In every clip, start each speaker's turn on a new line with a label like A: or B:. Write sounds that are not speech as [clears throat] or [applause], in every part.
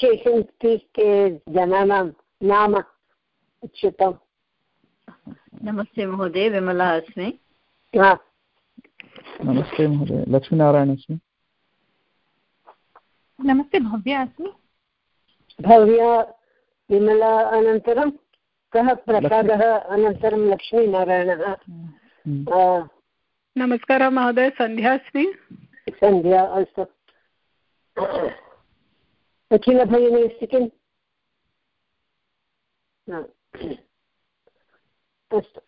A: केषाञ्चित् जनानां नाम उच्यताम्
B: नमस्ते महोदय विमला अस्मि
C: नमस्ते महोदय लक्ष्मीनारायण अस्मि
D: नमस्ते भव्या अस्मि
A: भव्या विमला अनन्तरं कः प्रसादः अनन्तरं लक्ष्मीनारायणः।
D: नमस्कारः महोदय सन्ध्या अस्मि।
A: सन्ध्या अस्तु। अखिलभगिनी अस्ति किम्? अस्तु।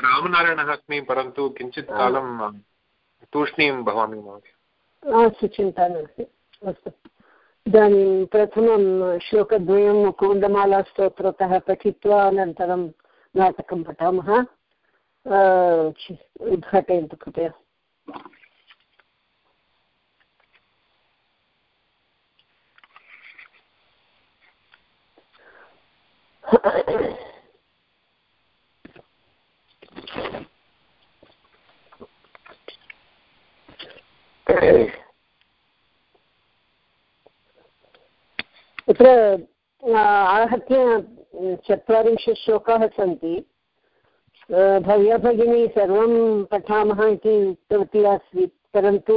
E: रामनारायणः अस्मि परन्तु किञ्चित् कालं तूष्णीं भवामि महोदय।
A: अस्तु चिन्ता नास्ति। अस्तु। इदानीं प्रथमं श्लोकद्वयं कुन्दमालास्तोत्रतः पठित्वा अनन्तरं नाटकं पठामः। उद्घाटयन्तु कृपया। तत्र आहत्य चत्वारिंशत् श्लोकाः सन्ति. भव्या भगिनी सर्वं पठामः इति उक्तवती आसीत् परन्तु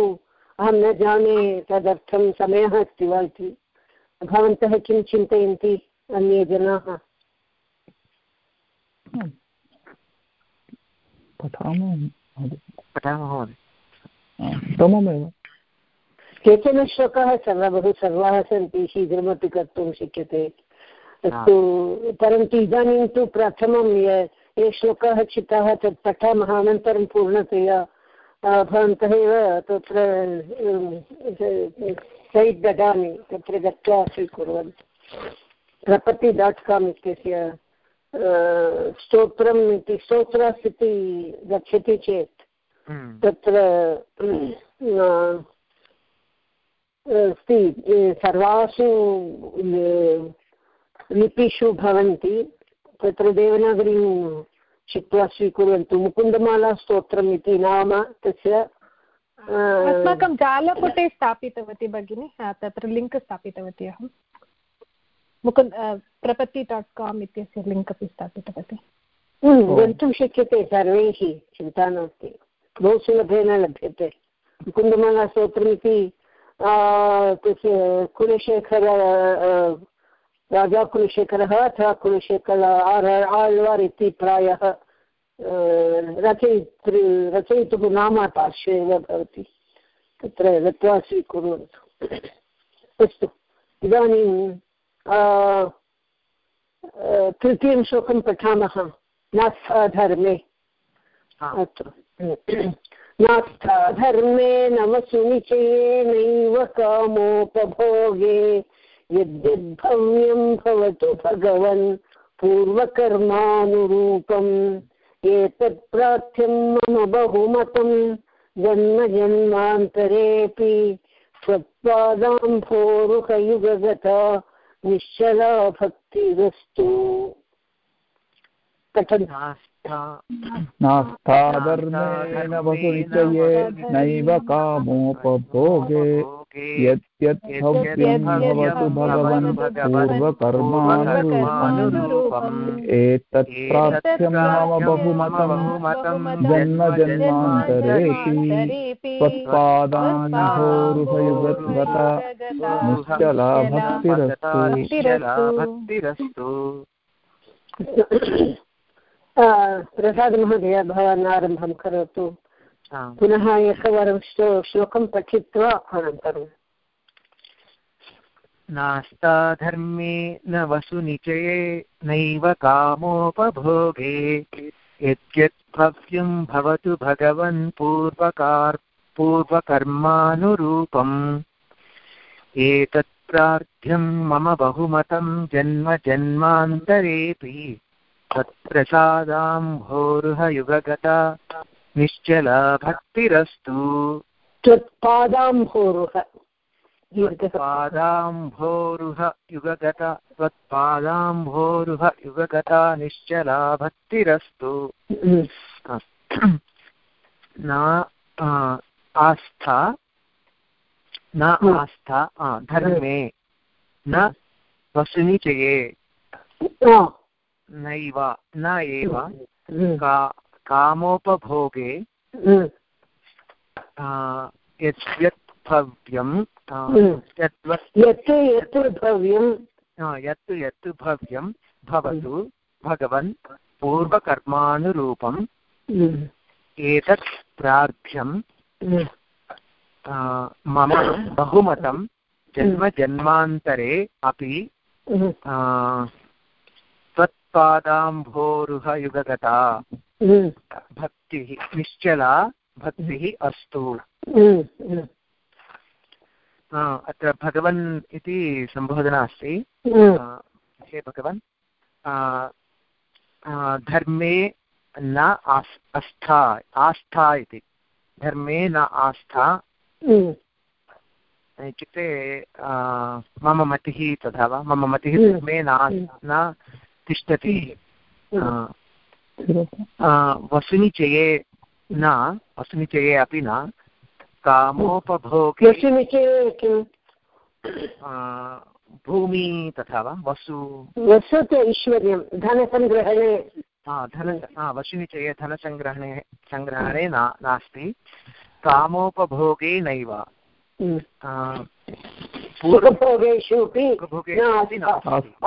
A: अहं न जाने तदर्थं समयः अस्ति वा इति। भवन्तः किं चिन्तयन्ति अन्ये जनाः?
C: पठामः उत्तममेव।
A: केचन श्लोकाः सर्व बहु सर्वाः सन्ति शीघ्रमपि कर्तुं शक्यते अस्तु परन्तु इदानीं तु प्रथमं ये श्लोकाः चिताः तत् पठामः अनन्तरं पूर्णतया भवन्तः एव तत्र सैट् ददामि तत्र गत्वा स्वीकुर्वन्तु प्रपति डाट् काम् इत्यस्य स्तोत्रम् इति स्तोत्रास् इति गच्छति चेत् हम्म। तत्र अस्ति सर्वासु लिपिषु भवन्ति तत्र देवनागरीं चित्वा स्वीकुर्वन्तु। मुकुन्दमालास्तोत्रम् इति नाम तस्य
D: अस्माकं जालपुटे स्थापितवती भगिनि तत्र लिङ्क् स्थापितवती अहं। मुकुन्द प्रपत्ति डाट् काम् इत्यस्य लिङ्क् अपि स्थापितवती।
A: गन्तुं शक्यते सर्वैः चिन्ता नास्ति। बहु सुलभेन लभ्यते। मुकुन्दमालास्तोत्रमिति कुलशेखर राजा कुलशेखरः अथवा कुलशेखर आಳ್वार् इति प्रायः रचयितृ रचयितुः नाम पार्श्वे एव भवति। तत्र गत्वा स्वीकुर्वन्तु। अस्तु इदानीं तृतीयं श्लोकं पठामः। नास्थाधर्मे अस्तु। नास्थाधर्मे नमसुनिचये नैव कामोपभोगे। यद्यद्भव्यं भवतु भगवन् पूर्वकर्मानुरूपम्। एतत् प्रार्थ्यं मम बहुमतं। जन्मजन्मान्तरेऽपि त्वत्पादाम्भोरुहयुगगता निश्चला भक्तिरस्तु
C: नास्थाधर्मेण वसुनिचये नैव कामोपभोगे यत् भव्यं भवतु भगवन् पूर्वकर्मानुरूपम् एतत् मम बहुमतं जन्म जन्मान्तरेऽपि निश्चला भक्तिरस्तु
A: प्रसादमहोदय भवान् आरम्भं करोतु। पुनः एकवारं श्लोकं पठित्वा अनन्तरम्
F: नास्ता धर्मे न वसुनिचये नैव कामोपभोगे। यद्यत् भव्यं भवतु भगवन् पूर्वकार पूर्वकर्मानुरूपम्। एतत् प्रार्थ्यं मम बहुमतं जन्म जन्मान्तरेऽपि। त्वत्प्रसादाम्भोरुहयुगगता निश्चला भक्तिरस्तु।
A: त्वत्पादाम्भोरुह
F: त्वत्पादाम्भोरुह युगगता। त्वत्पादाम्भोरुह युगगता निश्चला भक्तिरस्तु। न आस्था न आस्था धर्मे न वसुनिचये। नैव न एव का कामोपभोगे यत् भव्यं
A: यत् यत्
F: यत् यत् भव्यं। भवतु भगवन् पूर्वकर्मानुरूपम् एतत् प्रार्थ्यं मम बहुमतं जन्मजन्मान्तरे अपि त्वत्पादाम्भोरुहयुगगता भक्तिः निश्चला भक्तिः अस्तु। अत्र भगवन् इति सम्बोधना अस्ति। हे भगवन्। धर्मे न आस् आस्था आस्था इति। धर्मे न आस्था। इत्युक्ते मम मतिः तथा वा? मम मतिः धर्मे न न तिष्ठति। वसुनिचये न वसुनिचये अपि न कामोपभोगे
A: वसुनिचये किं?
F: भूमि तथा वा वसु
A: वसु ऐश्वर्यं धनसङ्ग्रहणे
F: धन वशुनिचये धनसङ्ग्रहणे सङ्ग्रहणे न नास्ति। कामोपभोगे नैव।
A: सुखभोगेषु अपि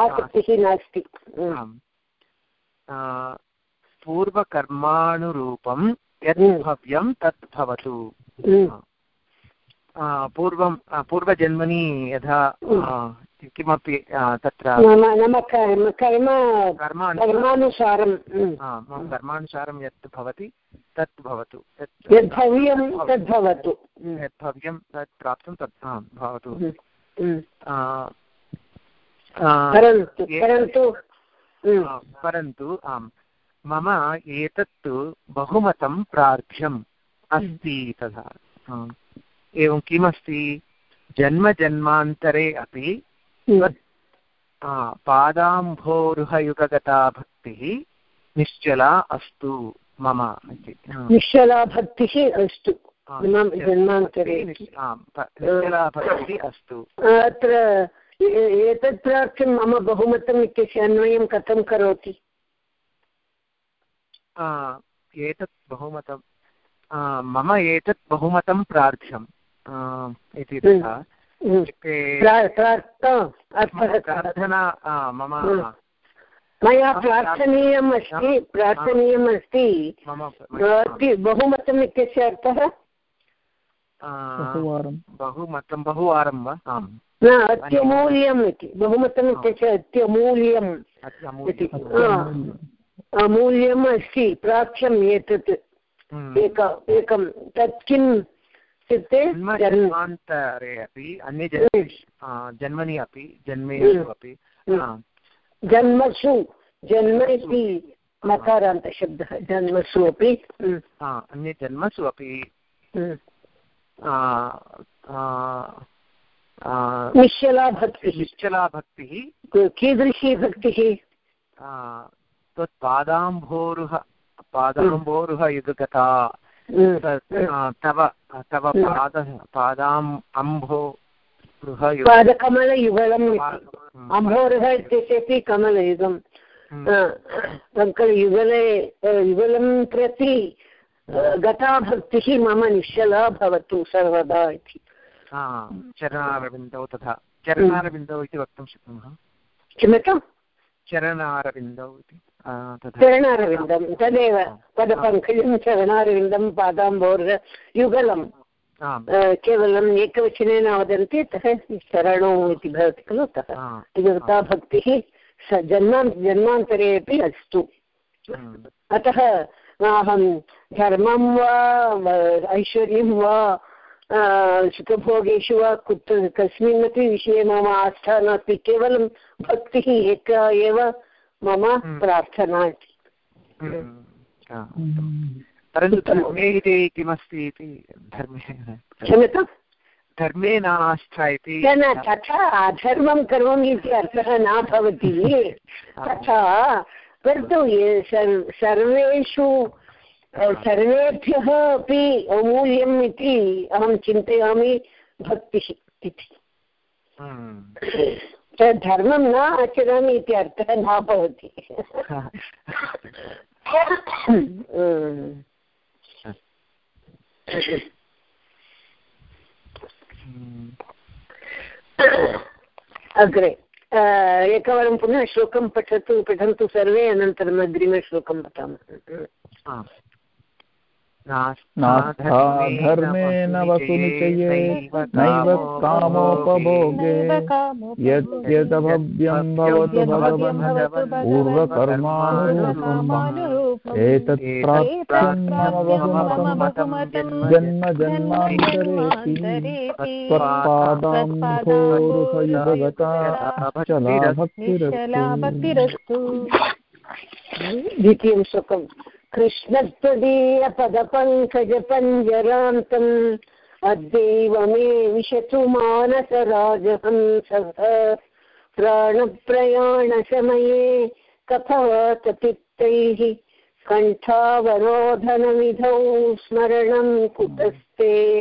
A: आसक्तिः नास्ति।
F: पूर्वकर्मानुरूपं यत् भव्यं तत् भवतु। पूर्वं पूर्वजन्मनि यथा किमपि तत्र
A: कर्मानुसारं
F: यत् भवति तत् भवतु।
A: यद्भव्यं तद्भवतु
F: यद्भव्यं तत् प्राप्तुं तत् भवतु।
A: परन्तु
F: परन्तु आम् मम एतत्तु बहुमतं प्रार्थ्यम् अस्ति तथा एवं किमस्ति? जन्मजन्मान्तरे अपि पादाम्भोरुहयुगगता भक्तिः निश्चला अस्तु मम
A: निश्चला भक्तिः अस्तु। जन्मान्तरे
F: अस्तु
A: अत्र एतत् प्रार्थ्यं मम बहुमतम् इत्यस्य अन्वयं कथं करोति?
F: एतत् बहुमतं मम एतत् बहुमतं प्रार्थ्यम् इति तथा प्रार्थना मम
A: मया प्रार्थनीयम् अस्ति प्रार्थनीयम् अस्ति। बहुमतम् इत्यस्य अर्थः?
F: बहुमतं बहुवारं। वा? आम्।
A: न अत्यमूल्यम् इति। बहुमतम् इत्यस्य अत्यमूल्यम् इति। अमूल्यम् अस्ति प्रार्थ्यम् एतत्। एक एकं तत् किम् इत्युक्ते
F: जन्मान्तरे अपि अन्ये जन्मनि अपि जन्मेषु अपि।
A: जन्मसु जन्म इति मकारान्तशब्दः जन्मसु अपि।
F: अन्ये जन्मसु अपि।
A: निश्चला भक्तिः
F: निश्चला भक्तिः
A: कीदृशी भक्तिः?
F: त्वत्पादाम्भोरुह पादाम्भोरुह युगगता तव तव पादः पादाम् अम्भो
A: पादकमलयुगलम् अम्भोरुह इत्यस्यपि कमलयुगम्। युगले युगलं प्रति गता भक्तिः मम निश्चला भवतु सर्वदा इति।
F: चरणारविन्दौ तथा। चरणारविन्दौ इति वक्तुं शक्नुमः?
A: किमर्थं?
F: चरणारविन्दौ इति
A: चरणारविन्दं तदेव पदपङ्कजं चरणारविन्दं पादाम्बोर् युगलं केवलम् एकवचनेन वदन्ति अतः शरणो इति भवति खलु अतः तिगता भक्तिः जन्मा जन्मान्तरे अपि अस्तु। अतः अहं धर्मं वा ऐश्वर्यं वा सुखभोगेषु वा कुत्र कस्मिन्नपि विषये मम आस्था नास्ति। केवलं भक्तिः एका एव मम प्रार्थना इति।
F: परन्तु धर्मे इति किमस्ति इति धर्मे
A: क्षम्यताम्?
F: धर्मे नास्था इति
A: न तथा अधर्मं करोमि इति अर्थः न भवति। [laughs] तथा परन्तु सर्वेषु सर्वेभ्यः अपि अमूल्यम् इति अहं चिन्तयामि भक्तिः इति धर्मं न आचरामि इति अर्थः न भवति। [laughs] अग्रे। एकवारं पुनः श्लोकं पठतु पठन्तु सर्वे अनन्तरम् अग्रिमश्लोकं पठामः।
C: धर्मेण वसुनिचये नैव कामोपभोगे यद्यदभव्यं भवतु भगवन् पूर्वकर्मानुरूपम्। एतत् प्राप्तं मम जन्म जन्मान्तरेति त्वत्पादाम्भोरुहयुगगता चला भक्तिरस्तु
A: द्वितीयं श्लोकम् कृष्णत्वदीयपदपङ्कजपञ्जरान्तम् अद्यैव मे विशतु मानसराजहंसः। प्राणप्रयाणसमये कथवतपित्तैः कण्ठावरोधनविधौ स्मरणं कुतस्ते।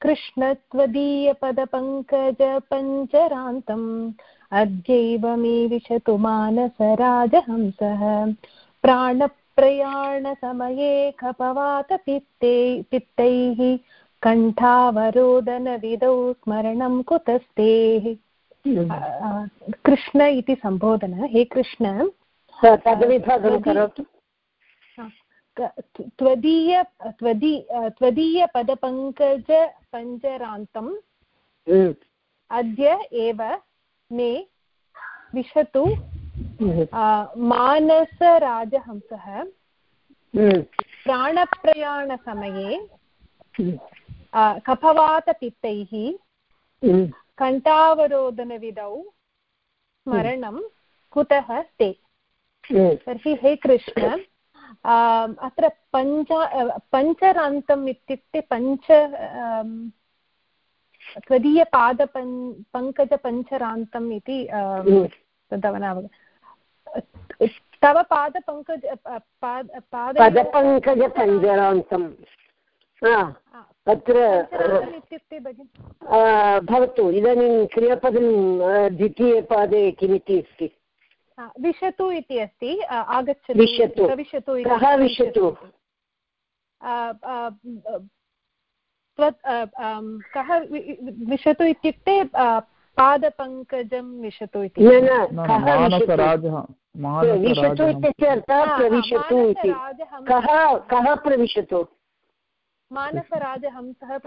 D: कृष्णत्वदीयपदपङ्कजपञ्चरान्तम् अद्यैव मे विशतु मानसराजहंसः। प्राणप्रयाणसमये खपवातपित्ते पित्तैः कण्ठावरोदनविधौ स्मरणं कुतस्तेः। कृष्ण इति सम्बोधन। हे कृष्ण।
A: करोतु।
D: त्वदीय त्वदी त्वदीयपदपङ्कज पञ्जरान्तम् अद्य एव मे विशतु मानसराजहंसः प्राणप्रयाणसमये कफवातपित्तैः कण्ठावरोधनविधौ स्मरणं कुतः ते? तर्हि हे कृष्ण। अत्र पञ्च पञ्चरान्तम् इत्युक्ते पञ्च त्वदीयपादपन् पङ्कजपञ्चरान्तम् इति तदवनावग तव पादपङ्कज
A: पादपङ्कजपञ्जरान्तम् अत्र
D: इत्युक्ते भगिनि?
A: भवतु इदानीं क्रियापदं द्वितीयपादे किमिति अस्ति?
D: विशतु इति अस्ति आगच्छतु
A: विशतु।
D: विशतु
A: कः विशतु?
D: कः विशतु इत्युक्ते पादपङ्कजं विशतु इति।
A: विशतु? इत्यस्य अर्थः प्रविशतु इति। कः कः प्रविशतु?
D: मानसराजहंसः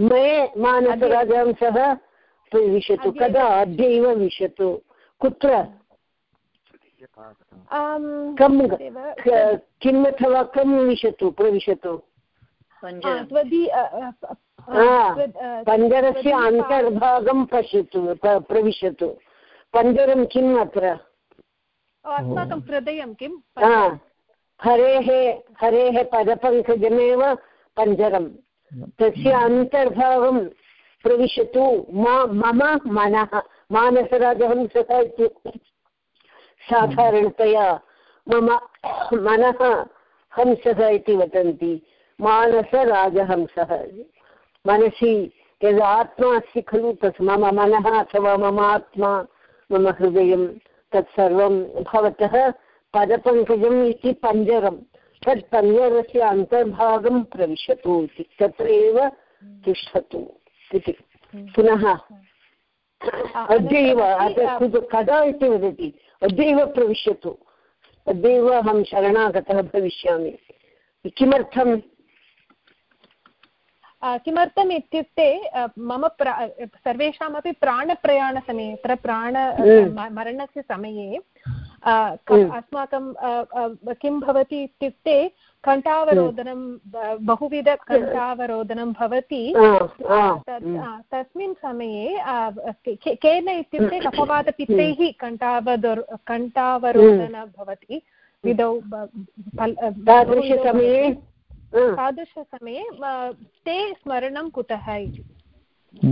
A: मे मानसराजहंसः प्रविशतु। कदा? अद्यैव विशतु। कुत्र? किम् अथवा कं विशतु प्रविशतु पञ्जरस्य अन्तर्भागं पश्यतु प्रविशतु. पञ्जरं किम् अत्र?
D: अस्माकं हृदयं किं
A: हरेः हरेः पदपङ्कजमेव पञ्जरं. तस्य अन्तर्भागं प्रविशतु मम मनः मानसराजहंसः इत्युक्ते साधारणतया मम मनः हंसः इति वदन्ति मानसराजहंसः। मनसि यद् आत्मा अस्ति खलु तत् मम मनः अथवा मम आत्मा मम हृदयं तत्सर्वं भवतः पदपङ्कजम् इति पञ्जरं। तत् पञ्जरस्य अन्तर्भागं प्रविशतु इति तत्र एव तिष्ठतु इति। पुनः अद्यैव कदा इति वदति? अद्यैव प्रविशतु अद्यैव अहं शरणागतः भविष्यामि। किमर्थम्?
D: किमर्थम् इत्युक्ते मम प्रा सर्वेषामपि प्राणप्रयाणसमये अत्र प्राण मरणस्य समये अस्माकं किं भवति इत्युक्ते कण्ठावरोधनं बहुविधकण्ठावरोधनं भवति. तस्मिन् समये केन इत्युक्ते कफवातपित्तैः कण्ठावदो कण्ठावरोधन भवति. विधौ
A: तादृशसमये
D: तादृशसमये ते स्मरणं कुतः इति?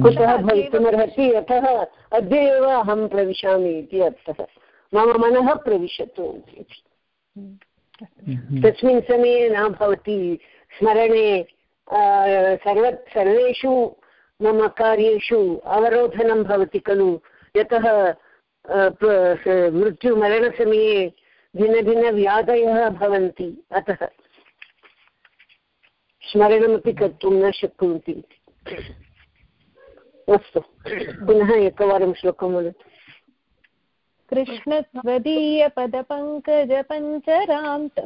A: कुतः भवितुमर्हति? यतः अद्य एव अहं प्रविशामि इति अर्थः. मम मनः प्रविशतु तस्मिन् समये न भवति स्मरणे सर्व, सर्वेषु मम कार्येषु अवरोधनं भवति खलु। यतः मृत्युमरणसमये भिन्नभिन्नव्याधयः भवन्ति। अतः स्मरणमपि कर्तुं न शक्नुवन्ति अस्तु। पुनः एकवारं श्लोकं वदतु।
D: कृष्णत्वदीयपदपङ्कजपञ्चरान्त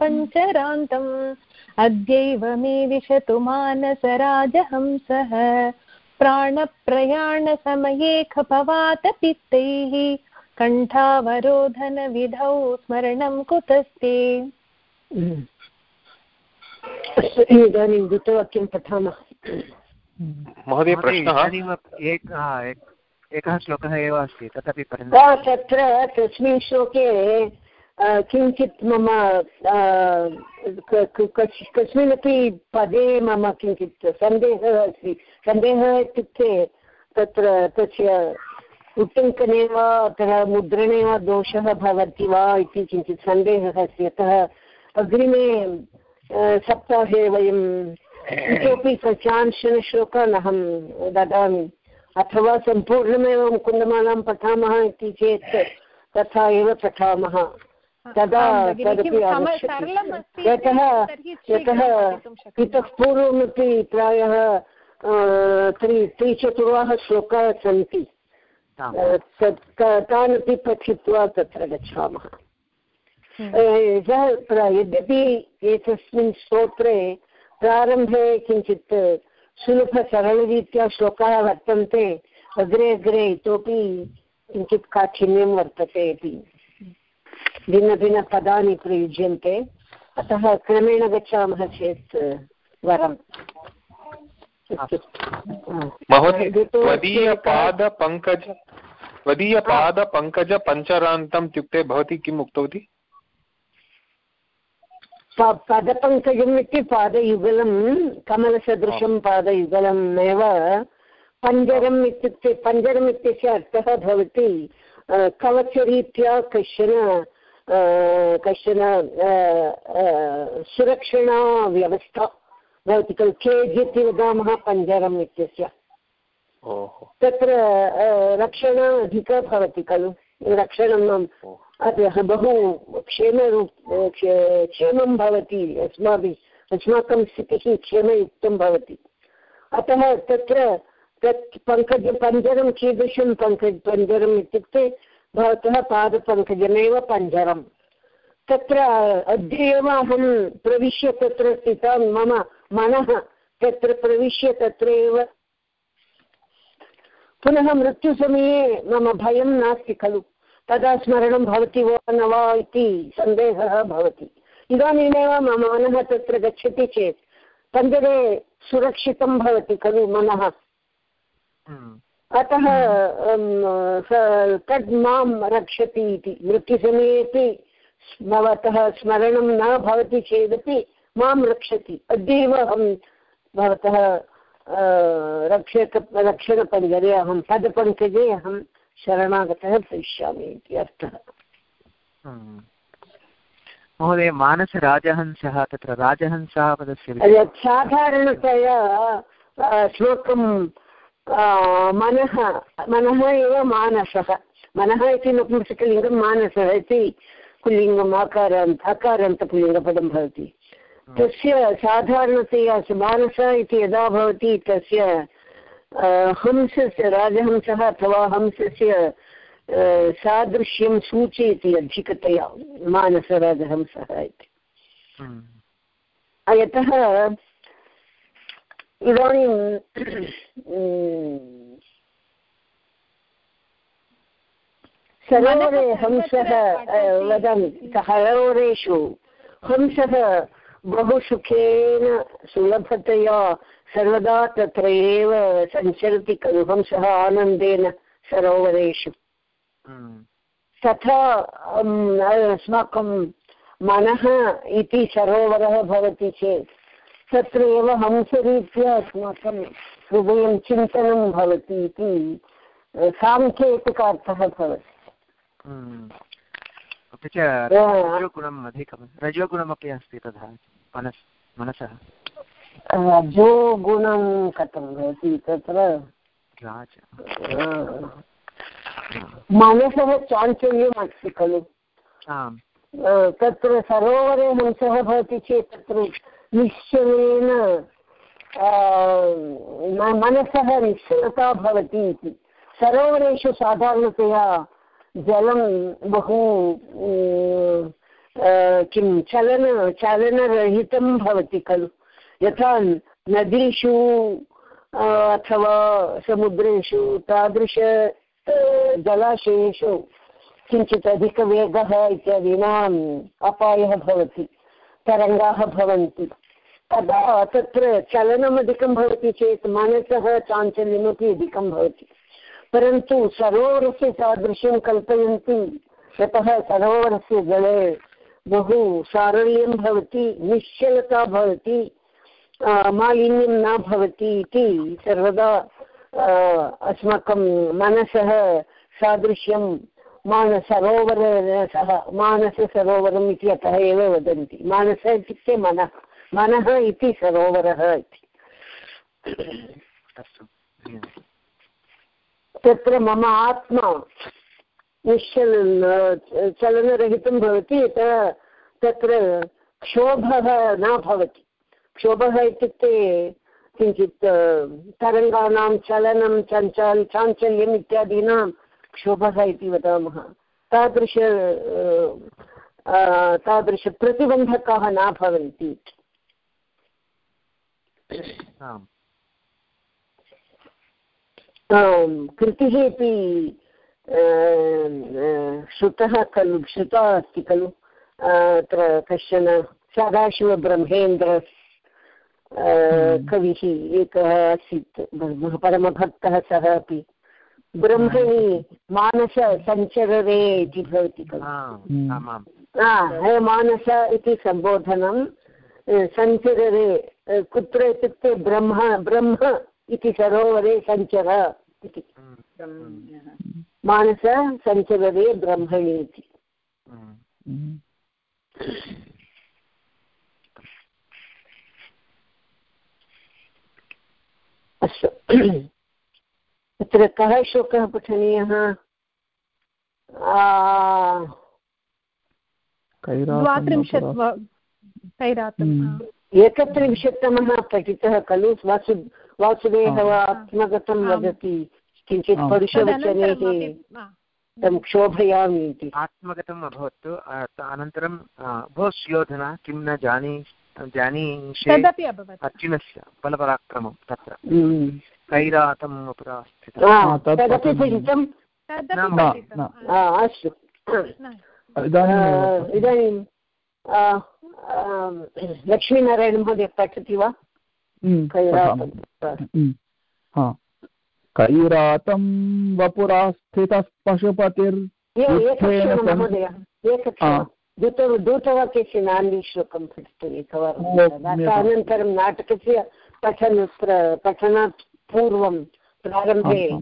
D: पञ्चरान्तम् अद्यैव मे विशतु मानसराजहंसः प्राणप्रयाणसमये खपवातपित्तैः कण्ठावरोधनविधौ स्मरणं कुतस्ते।
A: इदानीं द्रुतवाक्यं पठामः।
E: महोदय प्रश्नः?
F: एकः श्लोकः एव अस्ति, तदपि
A: तत्र तस्मिन् श्लोके किञ्चित् मम कस्मिन्नपि पदे मम किञ्चित् सन्देहः अस्ति। सन्देहः इत्युक्ते तत्र तस्य उट्टङ्कने वा अथवा मुद्रणे वा दोषः भवति वा इति किञ्चित् सन्देहः अस्ति। यतः अग्रिमे सप्ताहे वयम् इतोपि कश्चन श्लोकान् अहं ददामि। अथवा सम्पूर्णमेव मुकुन्दमालां पठामः इति चेत् तथा एव पठामः। तदा तदपि यतः यतः इतः पूर्वमपि प्रायः त्रि त्रिचतुर्वाः श्लोकाः सन्ति। तानपि पठित्वा तत्र गच्छामः। यद्यपि एतस्मिन् स्तोत्रे प्रारम्भे किञ्चित् सुलभसरलरीत्या श्लोकाः वर्तन्ते अग्रे अग्रे इतोपि किञ्चित् काठिन्यं वर्तते इति। भिन्नभिन्नपदानि प्रयुज्यन्ते। अतः क्रमेण गच्छामः चेत् वरम्।
E: महोदय त्वदीयपादपङ्कज त्वदीयपादपङ्कजपञ्चरान्तम् इत्युक्ते भवती किम् उक्तवती?
A: पदपङ्कजम् इति पादयुगलं कमलसदृशं पादयुगलम् एव पञ्जरम् इत्युक्ते पञ्जरम् इत्यस्य अर्थः भवति कवचरीत्या कश्चन कश्चन सुरक्षणाव्यवस्था भवति खलु केज् इति वदामः पञ्जरम् इत्यस्य। तत्र रक्षण अधिका भवति खलु रक्षणं बहु क्षेमरूप क्षेमं भवति अस्माभिः, अस्माकं स्थितिः क्षेमयुक्तं भवति। अतः तत्र तत् पङ्कज, पञ्जरं कीदृशं पङ्कज, पञ्जरम् इत्युक्ते भवतः पादपङ्कजमेव पञ्जरं तत्र अद्य एव अहं प्रविश्य तत्र स्थिता मम मनः, तत्र प्रविश्य तत्र एव पुनः मृत्युसमये मम भयं नास्ति खलु। तदा स्मरणं भवति वा न वा इति सन्देहः भवति। इदानीमेव मम मनः तत्र गच्छति चेत् पञ्जरे सुरक्षितं भवति खलु मनः। अतः तद् माँ रक्षति इति। मृत्युसमयेपि भवतः स्मरणं न भवति चेदपि माँ रक्षति। अद्यैव अहं भवतः रक्षक रक्षणपञ्जरे अहं पदपङ्कजे अहं शरणागतः भविष्यामि इति अर्थः
F: महोदय मानसराजहंसः तत्र राजहंसः पदस्य
A: साधारणतया अस्माकं मनः मनः एव मानसः। मनः इति नपुंसकलिङ्गं मानसः इति पुल्लिङ्गम् आकारान्त अकारान्तपुल्लिङ्गपदं भवति। तस्य साधारणतया मानस इति यदा भवति तस्य हंसस्य राजहंसः अथवा हंसस्य सादृश्यं सूचयति अधिकतया मानसराजहंसः इति हम्म। यतः इदानीं सरोवरे हंसः वदामि सरोवरेषु हंसः बहु सुखेन सुलभतया सर्वदा तत्र एव सञ्चरति खलु हंसः आनन्देन सरोवरेषु। तथा अस्माकं मनः इति सरोवरः भवति चेत् तत्र एव हंसरीत्या अस्माकं हृदयं चिन्तनं भवति इति साङ्केतिकार्थः भवति।
F: अपि च रजोगुणम् अधिकं रजोगुणमपि अस्ति तथा मनस् मनसः।
A: रजोगुणं कथं भवति तत्र। मनसः चाञ्चल्यम् अस्ति खलु तत्र सरोवरे हंसः भवति चेत् तत्र निश्चलेन मनसः निश्चलता भवति इति। सरोवरेषु साधारणतया जलं बहु किं चलन चलनरहितं भवति खलु। यथा नदीषु अथवा समुद्रेषु, तादृश जलाशयेषु किञ्चित् अधिकवेगः इत्यादीनाम् अपायः भवति, तरङ्गाः भवन्ति। तदा तत्र चलनम् अधिकं भवति चेत् मनसः चाञ्चल्यमपि अधिकं भवति। परन्तु सरोवरस्य सादृश्यं कल्पयन्ति, यतः सरोवरस्य जले बहु सारल्यं भवति, निश्चलता भवति मालिन्यं न भवति इति सर्वदा अस्माकं मनसः सादृश्यं मानसरोवर सह मानससरोवरम् इति अतः एव वदन्ति। मानस इत्युक्ते मनः मनः इति सरोवरः इति। तत्र मम आत्मा निश्चल चलनरहितं भवति यतः तत्र क्षोभः न भवति। क्षोभः इत्युक्ते किञ्चित् तरङ्गानां चलनं चञ्चल् चाञ्चल्यम् इत्यादीनां क्षोभः इति वदामः तादृश तादृशप्रतिबन्धकाः न भवन्ति कृतिः अपि श्रुतः खलु श्रुता अस्ति खलु अत्र कश्चन सदाशिवब्रह्मेन्द्र हम्म। कविः एकः आसीत् परमभक्तः सः अपि। ब्रह्मणि मानस सञ्चररे इति भवति खलु मानस इति सम्बोधनं सञ्चररे कुत्र इत्युक्ते ब्रह्म ब्रह्म इति सरोवरे सञ्चर इति। मानस सञ्चररे ब्रह्मणि इति। अस्तु [clears throat] तत्र कः श्लोकः पठनीयः? एकत्रिंशत्तमः पठितः खलु? वासु वासुदेवः आत्मगतं वदति? किञ्चित् परुषवचनैः तं क्षोभयामि इति।
F: आत्मगतम् अभवत्। अनन्तरं भो स्योधना किं न जानी जानीषे अर्जुनस्य बलपराक्रमं तत्र। हम्म। कैरातम्
A: अस्तु। इदानीं लक्ष्मीनारायणमहोदय पठति वा?
C: हम्म, कैरातं वपुरास्थितः पशुपतिर्
A: महोदय। दूत दूतवाक्यस्य नान्दीश्लोकं पठतु एकवारं. अनन्तरं नाटकस्य पठन पठनात् पूर्वं प्रारम्भे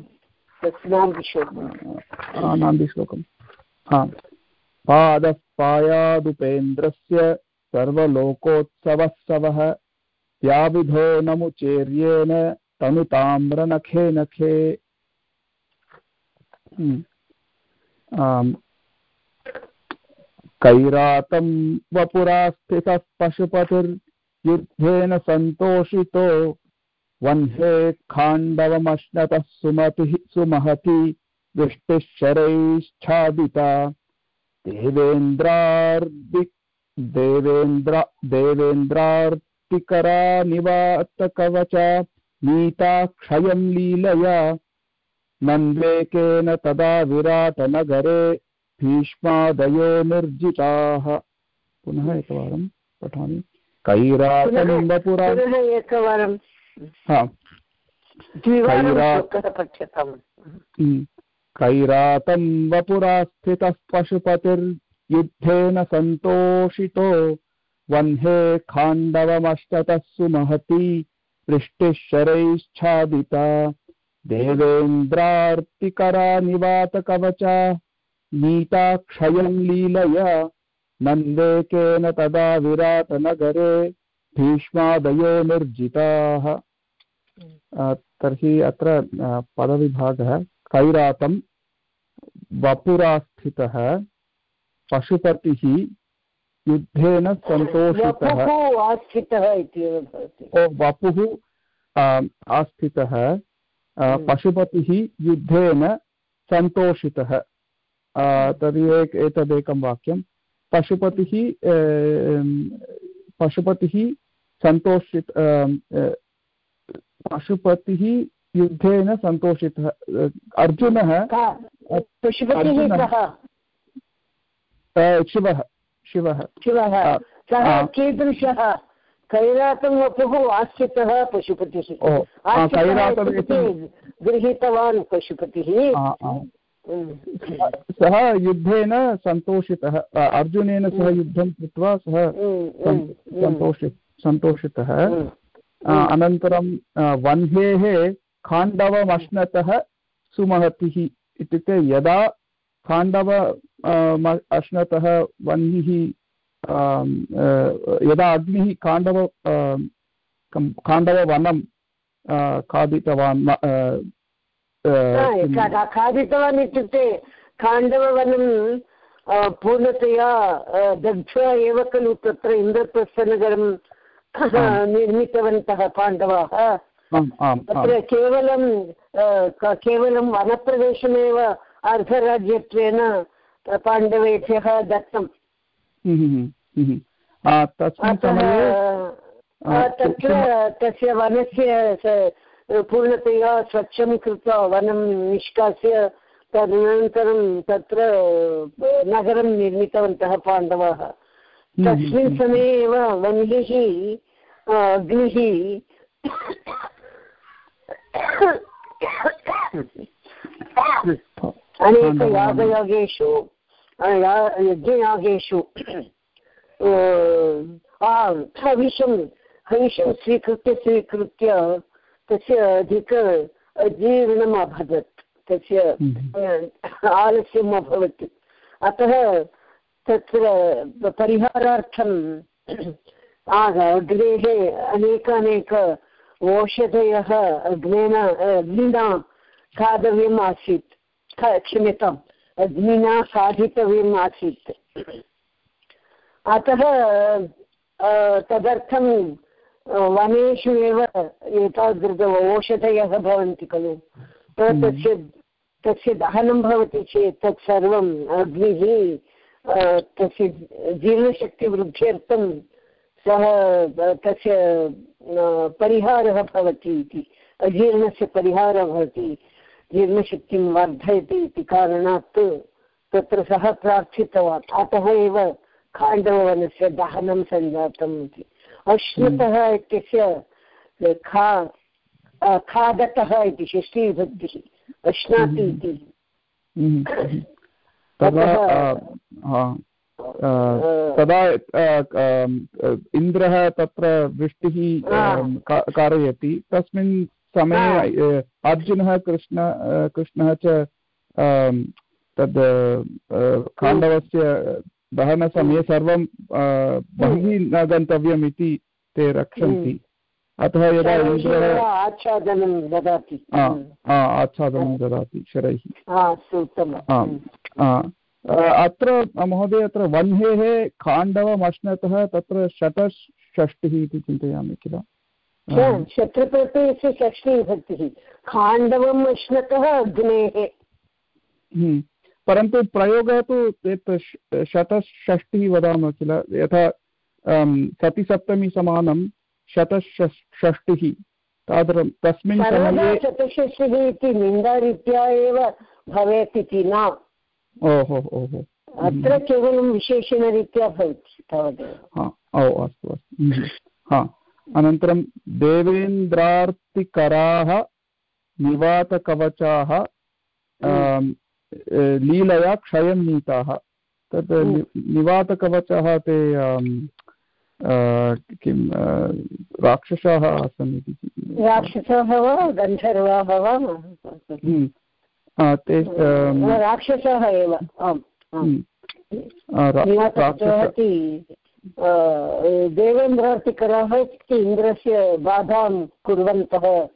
A: नान्दीश्लोकं
C: नान्दीश्लोकं हा. पादः स्पायादुपेन्द्रस्य सर्वलोकोत्सवः व्याविधो नमुचेर्येण तनुताम्रनखे नखे कैरातं वपुरा स्थितः पशुपतिर्युद्धेन सन्तोषितो। वह्ने खाण्डवमश्नतः सुमतिः सुमहति वृष्टिशरैश्छादिता देवेन्द्रार्दि, देवेन्द्र देवेन्द्रार्तिकरा नीता क्षयं लीलया। नन्वेकेन तदा विराटनगरे भीष्मादयो निर्जिताः। पुनः एकवारं पठामि। कैरातं वपुरा
A: एकवारं।
C: कैरातं वपुरा स्थितः पशुपतिर्युद्धेन सन्तोषितो। वह्ने खाण्डवमष्टतः सुमहती। वृष्टिः शरैश्छादिता देवेन्द्रार्तिकरा निवातकवचा नीता क्षयं लीलया नन्देकेन तदा विराटनगरे भीष्मादयो निर्जिताः। तर्हि अत्र पदविभागः कैरातं वपुरा स्थितः पशुपतिः युद्धेन सन्तोषितः। वपुः आस्थितः पशुपतिः युद्धेन सन्तोषितः। तर्हि एक एतदेकं वाक्यं पशुपतिः पशुपतिः सन्तोषित पशुपतिः युद्धेन सन्तोषितः अर्जुनः शिवः शिवः
A: शिवः सः कीदृशः कैरातं वपुः आश्रितः पशुपतिः गृहीतवान् पशुपतिः
C: सः युद्धेन सन्तोषितः अर्जुनेन सह युद्धं कृत्वा सः सन्तोषि सन्तोषितः। अनन्तरं वह्नेः खाण्डवमश्नतः सुमहतिः इत्युक्ते यदा खाण्डव अश्नतः वह्निः यदा अग्निः खाण्डव खाण्डववनं खादितवान्
A: खादितवान् इत्युक्ते खाण्डववनं पूर्णतया दग्ध्वा एव खलु तत्र इन्द्रप्रस्थनगरं निर्मितवन्तः पाण्डवाः तत्र केवलं केवलं वनप्रदेशमेव अर्धराज्यत्वेन पाण्डवेभ्यः दत्तम् तत्र तस्य वनस्य पूर्णतया स्वच्छं कृत्वा वनं निष्कास्य तदनन्तरं तत्र नगरं निर्मितवन्तः पाण्डवाः। तस्मिन् समये एव वह्निः अग्निः अनेकयागयागेषु यज्ञयागेषु हविषं हविषं स्वीकृत्य स्वीकृत्य तस्य अधिक अजीर्णम् अभवत् तस्य आलस्यम् अभवत्। अतः तत्र परिहारार्थं अग्नेः अनेकानेक ओषधयः अग्नेन अग्निना खादव्यम् आसीत्। क्षम्यताम् अग्निना साधितव्यम् आसीत्। अतः तदर्थं वनेषु एव एतादृश ओषधयः भवन्ति खलु। तस्य तस्य दहनं भवति चेत् तत्सर्वम् अग्निः तस्य जीर्णशक्तिवृद्ध्यर्थं सः तस्य परिहारः भवति इति अजीर्णस्य परिहारः भवति जीर्णशक्तिं वर्धयति इति कारणात् तत्र सः प्रार्थितवान्। अतः एव खाण्डववनस्य दहनं सञ्जातम् इति। अश्नुतः इत्यस्य खा खादतः इति षष्ठीविभक्तिः अश्नाति इति। [coughs]
C: तदा इन्द्रः तत्र वृष्टिः कारयति। तस्मिन् समये अर्जुनः कृष्ण कृष्णः च तद् खाण्डवस्य दहनसमये सर्वं बहिः न गन्तव्यम् इति ते रक्षन्ति। अतः यदा इन्द्रः
A: आच्छादनं ददाति।
C: आच्छादनं ददाति शरैः। अत्र महोदय अत्र वह्नेः खाण्डवमश्नतः तत्र शतषष्टिः इति चिन्तयामि किल?
A: शत्रुप्रत्ययस्य षष्टिः विभक्तिः खाण्डवम् अश्नतः अग्नेः।
C: हम्म। परन्तु प्रयोगः तु शतषष्टिः वदामः किल यथा सतिसप्तमी समानं शतषष्टिः तादृशं तस्मिन् समये
A: चतुष्षष्टिः इति निन्दारीत्या एव भवेत् इति न।
C: ओहो ओहो।
A: अत्र केवलं विशेषणरीत्या भवति तावदेव।
C: ओ अस्तु अस्तु। हा अनन्तरं देवेन्द्रार्तिकराः निवातकवचाः लीलया क्षयं नीताः तत् निवातकवचः ते किं राक्षसाः आसन् इति
A: राक्षसाः वा गन्धर्वाः वा? हम्म।
C: ते
A: राक्षसाः एव।
C: हम्म।
A: देवेन्द्रार्तिकराः इत्युक्ते इन्द्रस्य बाधां कुर्वन्तः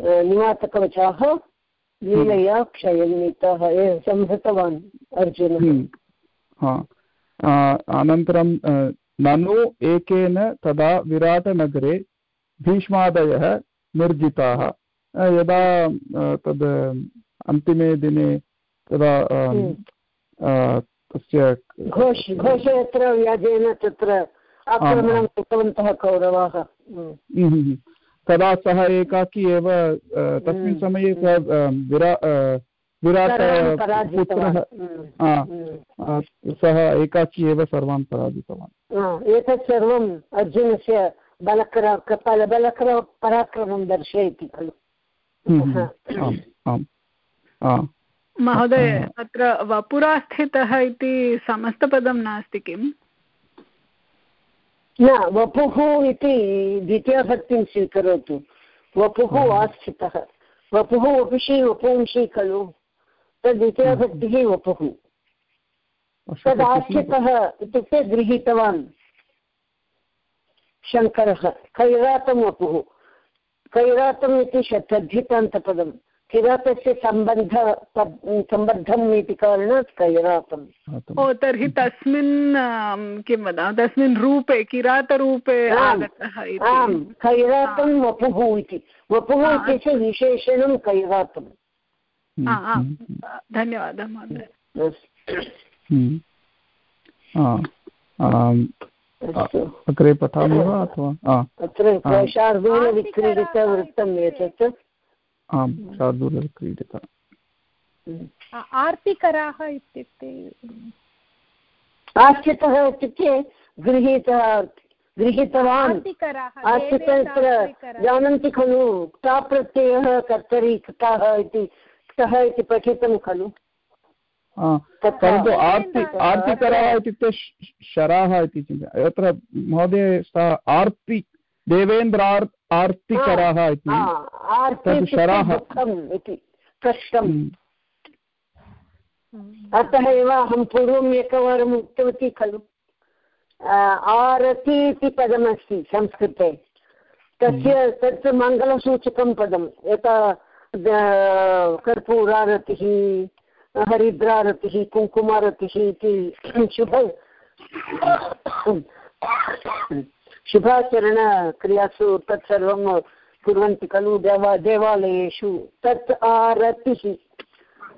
A: निवातकवचाः। लीलया क्षयं नीताः संहृतवान् अर्जुनः
C: अनन्तरं ननु एकेन तदा विराटनगरे भीष्मादयः निर्जिताः यदा तद् अन्तिमे दिने तदा तस्य
A: घोष घोषयत्र व्याजेन तत्र आक्रमणं कृतवन्तः कौरवाः।
C: तदा सः एकाकी एव तस्मिन् समये सः विरा विराट पुत्रः सः एकाकी एव सर्वान् पराजितवान्।
A: एतत् सर्वम् अर्जुनस्य बलकर बलकर पराक्रमं दर्शयति खलु।
G: महोदय अत्र वपुरा स्थितः इति समस्तपदं नास्ति किम्?
A: न वपुः इति द्वितीयभक्तिं स्वीकरोतु। वपुः आस्थितः वपुः वपुषि वपुंषि खलु। तद् द्वितीयभक्तिः वपुः। तद् आस्थितः इत्युक्ते गृहीतवान् शङ्करः। कैरातं वपुः। कैरातम् इति तद्धितान्तपदम् किरातस्य सम्बन्ध सम्बद्धम् इति कारणात् कैरातम्
G: ओ तर्हि तस्मिन् किं वदामः? तस्मिन् रूपे किरातरूपे
A: आम् कैरातं वपुः इति। वपुः इत्यस्य विशेषणं कैरातम्
G: धन्यवादः महोदय।
C: अग्रे पठामि वा अथवा?
A: अत्र शार्दूलविक्रीडितवृत्तम् एतत्।
C: आम् शार्दूलः क्रीडितः
D: आर्तिकराः इत्युक्ते?
A: आश्रितः इत्युक्ते गृहीतः गृहीतवान्। आश्रितः जानन्ति खलु क्ता प्रत्ययः कर्तरि क्तः इति क्तः इति पठितं खलु।
C: परन्तु आर्ति आर्तिकरः इत्युक्ते शराः इति चिन्त्य अत्र महोदय सः आर्ति देवेन्द्रार् आर्तिकराः इति तत् शराः
A: इति कष्टम्। हम्म। अतः एव अहं पूर्वम् एकवारम् उक्तवती खलु। आरति इति पदमस्ति संस्कृते। तस्य हम्म। तत् मङ्गलसूचकं पदं यथा कर्पूरारतिः हरिद्रारतिः कुङ्कुमारतिः इति शुभ शुभाचरणक्रियासु तत्सर्वं कुर्वन्ति खलु देवा, देवालयेषु। तत् आरतिः,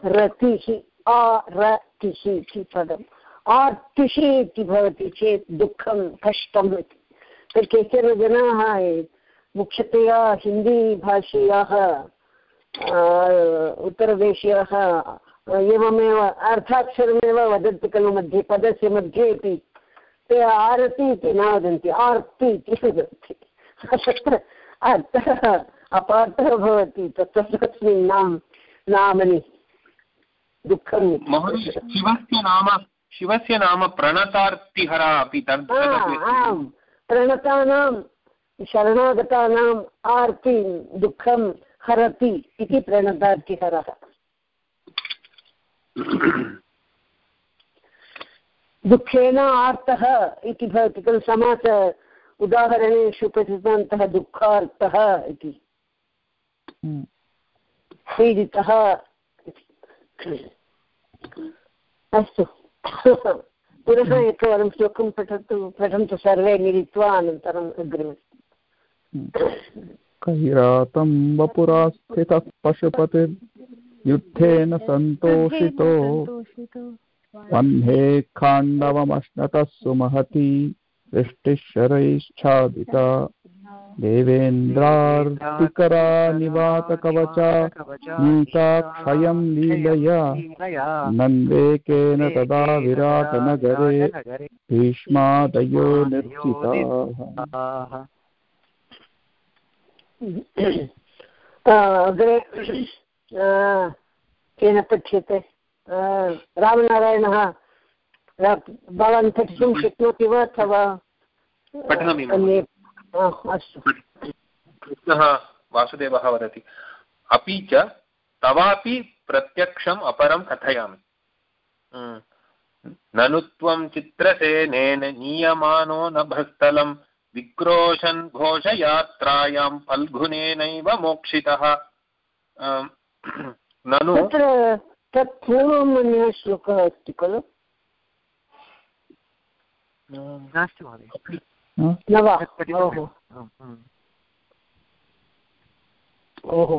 A: रतिः आरतिः इति पदम्। आर्तिः इति भवति चेत् दुःखं कष्टम् इति तत् केचन जनाः मुख्यतया हिन्दीभाषीयाः उत्तरदेशीयाः, एवमेव अर्थाक्षरमेव वदन्ति खलु मध्ये, पदस्य मध्ये अपि ते आरति इति न वदन्ति आर्ति इति वदन्ति तत्र अर्थः अपार्थः भवति तत्र तस्मिन् नाम नामनि दुःखं
E: शिवस्य नाम शिवस्य नाम प्रणतार्तिहरा अपि
A: आम् प्रणतानां शरणागतानाम् आर्ति दुःखं हरति इति प्रणतार्तिहरः। दुःखेन आर्तः इति भवति खलु समास उदाहरणेषु प्रतितन्तः दुःखार्थः इति। हम्म। पीडितः अस्तु। पुनः एकवारं श्लोकं पठतु पठन्तु सर्वे मिलित्वा अनन्तरम् अग्रिमे
C: कैरातं वपुरा स्थितः पशुपतिर्युद्धेन सन्तोषितो। वह्ने खाण्डवमश्नतः सुमहती वृष्टिशरैश्छादिता देवेन्द्रार्तिकरा निवातकवचा नीताक्षयं लीलया। नन्देकेन तदा विराटनगरे, भीष्मादयो निर्जिताः। [coughs]
A: अग्रे [coughs] केन पठ्यते? रामनारायणः भवान् पठितुं शक्नोति वा अथवा
E: पठामि
A: अस्तु।
E: कृष्णः वासुदेवः वदति अपि च तवापि प्रत्यक्षम् अपरं कथयामि। ननु त्वं चित्रसेनेन नीयमानो न भस्तलं विक्रोशन् घोषयात्रायां फल्गुनेनैव मोक्षितः। [clears throat] ननु
A: तत् पूर्वम् अन्यः श्लोकः अस्ति खलु?
F: नास्ति महोदय।
A: न वा? ओहो।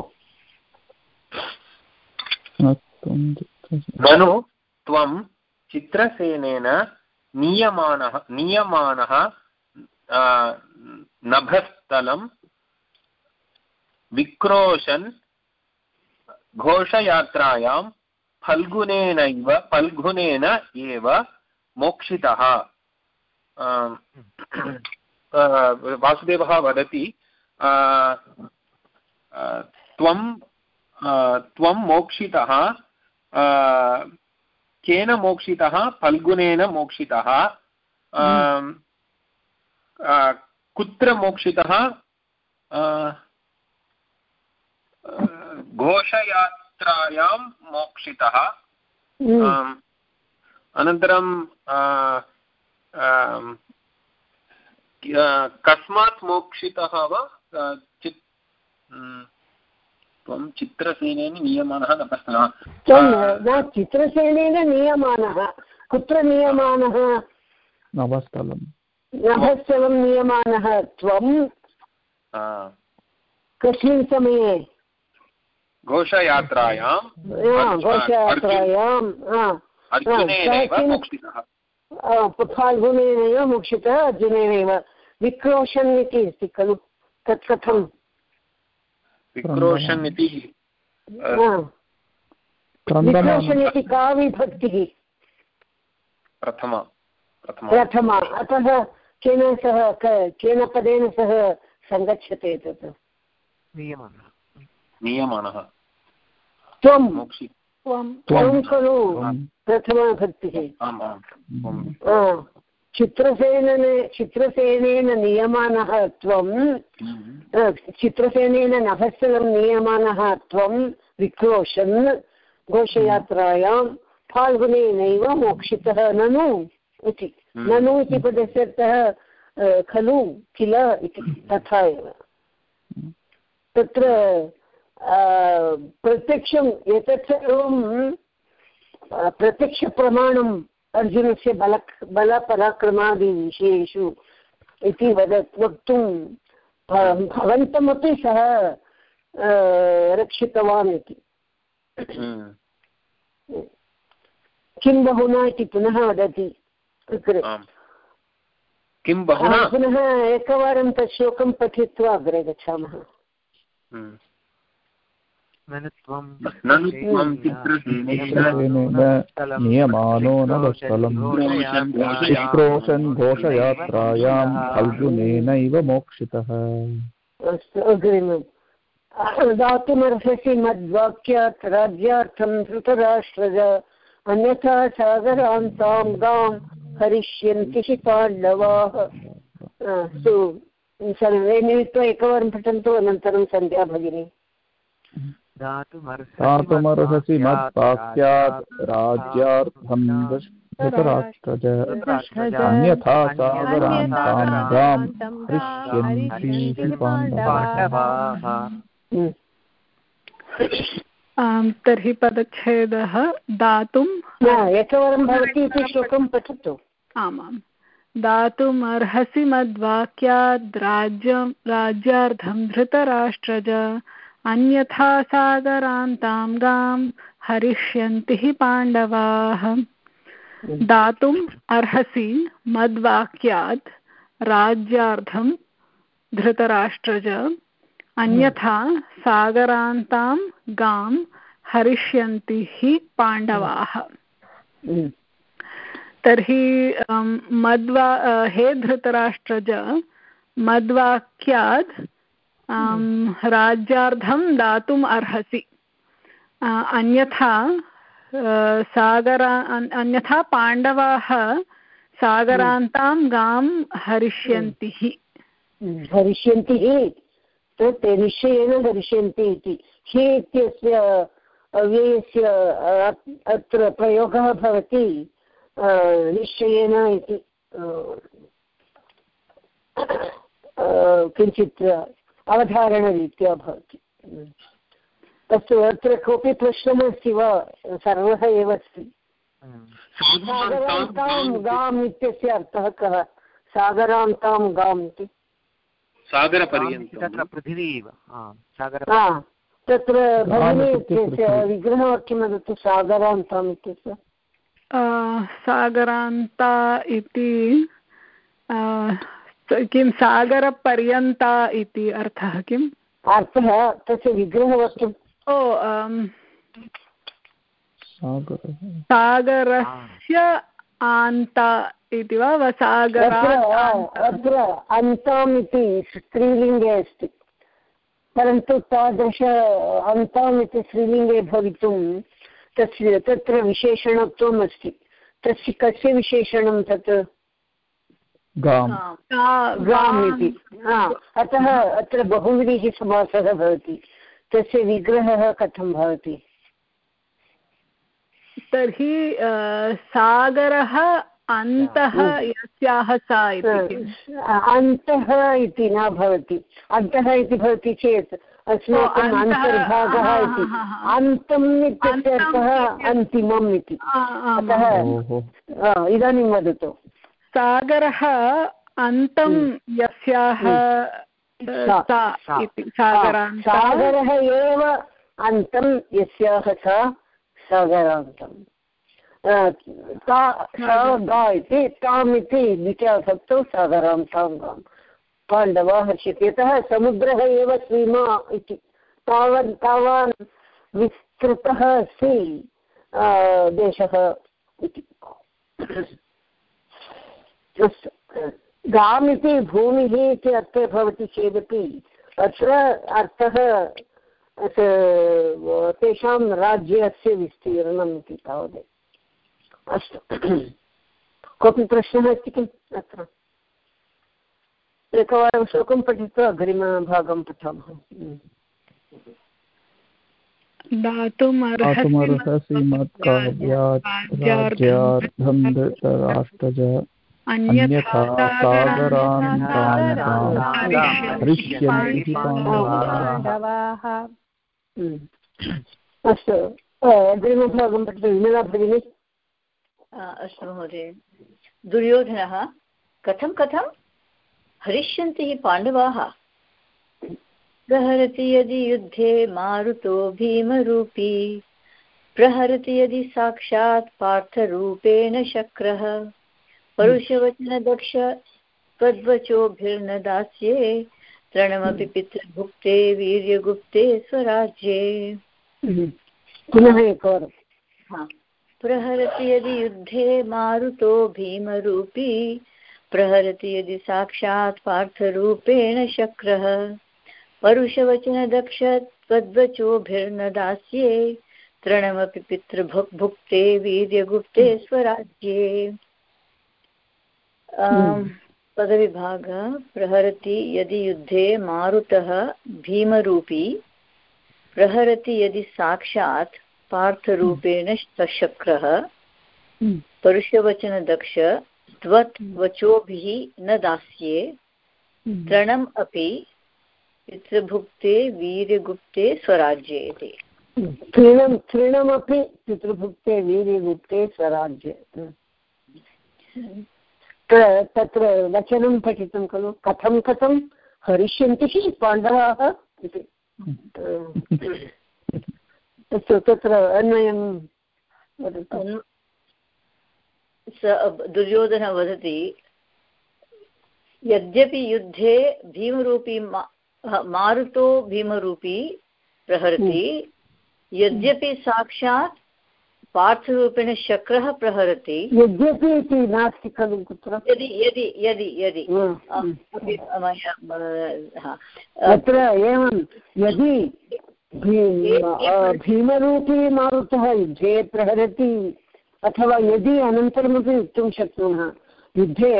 E: ननु त्वं चित्रसेनेन नीयमानः नीयमानः नभस्थलं विक्रोशन् घोषयात्रायां फल्गुनेनैव फल्गुनेन एव मोक्षितः। वासुदेवः वदति त्वं त्वं मोक्षितः केन मोक्षितः? फल्गुनेन मोक्षितः। कुत्र मोक्षितः? घोषयात्रायां मोक्षितः। हम्म। अनन्तरं कस्मात् मोक्षितः वा? चित् त्वं चित्रसेनेन नीयमानः
A: न चित्रसेनेन नीयमानः? कुत्र नीयमानः?
C: नभस्थलं
A: नभस्थलं नीयमानः त्वं। कस्मिन् समये
E: घोषयात्रायां
A: घोषयात्रायां फाल्गुनेनैव मोक्षितः। अर्जुनेनैव विक्रोशन् इति अस्ति खलु तत् कथं
E: विक्रोशन् इति
A: विक्रोशन् इति का विभक्तिः
E: प्रथमा
A: प्रथमा। अतः केन सह केन पदेन सह सङ्गच्छते तत्?
E: नियमानः।
A: त्वं। त्वं। खलु। प्रथमाभक्तिः। चित्रसेनेन चित्रसेनेन नियमानः त्वं। चित्रसेनेन नभस्थलं नियमानः त्वं। विक्रोशन् घोषयात्रायां फाल्गुनेनैव मोक्षितः ननु इति। ननु इति पदस्य अर्थः खलु किल इति। तथा एव। तत्र प्रत्यक्षम् एतत् सर्वं प्रत्यक्षप्रमाणम् अर्जुनस्य बल बलपराक्रमादिविषयेषु इति वद वक्तुं भवन्तमपि सः रक्षितवान् इति। हम्म। किं बहुना इति पुनः वदति
E: किं पुनः
A: एकवारं तत् श्लोकं पठित्वा अग्रे गच्छामः।
C: हम्म। नियमानो नवस्थलम् चिक्रोशन् घोषयात्रायां फल्गुनेनैव मोक्षितः।
A: दातुमर्हसि मद्वाक्यात् राज्यार्थं धृतराष्ट्रज। अन्यथा सागरान्तां गां हरिष्यन्ति हि पाण्डवाः सर्वे मिलित्वा एकवारं पठन्तु अनन्तरं सन्ध्या भगिनी।
C: दातुमर्हसि मत्वाक्यात् राज्यार्थं धृतराष्ट्रज अन्यथा सागरान्तां गां हरिष्यन्ति पाण्डवाः
G: तर्हि पदच्छेदः दातुं
A: एकवारं भवति इति श्लोकं पठतु।
G: आमाम्। दातुम् अर्हसि मद्वाक्याद् राज्यं राज्यार्धं धृतराष्ट्रज। अन्यथा सागरान्तां गां हरिष्यन्ति हि पाण्डवाः दातुम् अर्हसि मद्वाक्यात् राज्यार्धं धृतराष्ट्रज। अन्यथा सागरान्तां गां हरिष्यन्ति हि पाण्डवाः। तर्हि मद्वा हे धृतराष्ट्रज मद्वाक्यात् राज्यार्धं दातुम् अर्हसि। अन्यथा सागरा अन्यथा पाण्डवाः सागरान्तां गां हरिष्यन्ति।
A: हरिष्यन्ति तत् निश्चयेन दर्शयन्ति इति। हि इत्यस्य अव्ययस्य अत्र प्रयोगः भवति निश्चयेन इति। किञ्चित् अवधारणरीत्या भवति। अस्तु अत्र कोऽपि प्रश्नः अस्ति वा सर्वः एव अस्ति। सागरान्तां गाम् इत्यस्य अर्थः कः? सागरान्तां गाम् इति।
F: तत्र पृथिवी एव।
A: तत्र भगिनी इत्यस्य विग्रहवाक्यं वदतु सागरान्तम् इत्यस्य।
G: सागरान्ता इति किं सागरपर्यन्ता इति अर्थः किम्?
A: अर्थः तस्य विग्रहवाक्यम्
G: ओ सागरस्य आन्ता इति वा सागरा
A: अत्र अन्ताम् इति स्त्रीलिङ्गे अस्ति। परन्तु तादृश अन्ताम् इति स्त्रीलिङ्गे भवितुं तस्य तत्र विशेषणत्वम् अस्ति तस्य कस्य विशेषणं तत्? गाम्। इति। अतः अत्र बहुव्रीः समासः भवति। तस्य विग्रहः कथं भवति?
G: तर्हि सागरः अन्तः यस्याः सा इति
A: अन्तः इति न भवति। अन्तः इति भवति चेत् अस्माकम् अन्तर्भागः इति। अन्तम् इत्यस्य अर्थः अन्तिमम् इति। अतः इदानीं वदतु।
G: सागरः अन्तं यस्याः
A: सागरः एव अन्तं यस्याः सा सागरान्तम्। गा इति ताम् इति द्वितीयासप्तौ सागरां तां गां पाण्डवाः हर्ष्यति यतः समुद्रः एव सीमा इति। तावन् तावान् विस्तृतः अस्ति देशः इति। गाम् इति भूमिः इति अर्थे भवति चेदपि। अत्र अर्थः तेषां राज्यस्य विस्तीर्णम् इति तावदेव। अस्तु। कोऽपि प्रश्नः अस्ति किम् अत्र? एकवारं श्लोकं पठित्वा अग्रिमभागं पठामः।
C: दातुमर्हसि मत्काव्यार्थं धृतराष्ट्रज। अन्यथा
A: अस्तु अग्रिमभागं पठतु विमला भगिनी।
B: अस्तु महोदय। दुर्योधनः कथं कथं? हरिष्यन्ति पाण्डवाः। प्रहरति यदि युद्धे मारुतो भीमरूपी प्रहरति यदि साक्षात् पार्थरूपेण शक्रः। परुषवचनदक्ष त्वद्वचोभिर्न दास्ये तृणमपि पितृभुक्ते वीर्यगुप्ते स्वराज्ये।
A: पुनः एकवारं
B: प्रहरति यदि युद्धे मारुतो भीमरूपी प्रहरति यदि साक्षात् पार्थरूपेण शक्रः। परुषवचनदक्ष त्वद्वचोभिर्न दास्ये तृणमपि पितृभुक् भुक्ते वीर्यगुप्ते स्वराज्ये। पदविभाग प्रहरति यदि युद्धे मारुतः भीमरूपी प्रहरति यदि साक्षात् पार्थरूपेण सशक्रः परुषवचनदक्ष त्वत् वचोभिः न दास्ये तृणम् अपि पितृभुक्ते वीर्यगुप्ते स्वराज्ये इति
A: तृणं तृणमपि पितृभुक्ते वीर्यगुप्ते स्वराज्ये। तत्र वचनं पठितं खलु कथं कथं? हरिष्यन्ति पाण्डवाः इति। अस्तु तत्र अन्वयं
B: स दुर्योधनः वदति यद्यपि युद्धे भीमरूपी मारुतो भीमरूपी प्रहरति हम्म। यद्यपि साक्षात् पार्थरूपेण शक्रः प्रहरति।
A: यद्यपि इति नास्ति खलु कुत्र?
B: यदि यदि यदि यदि।
A: अत्र एवं यदि भीमरूपी मारुतः युद्धे प्रहरति अथवा यदि अनन्तरमपि वक्तुं शक्नुमः युद्धे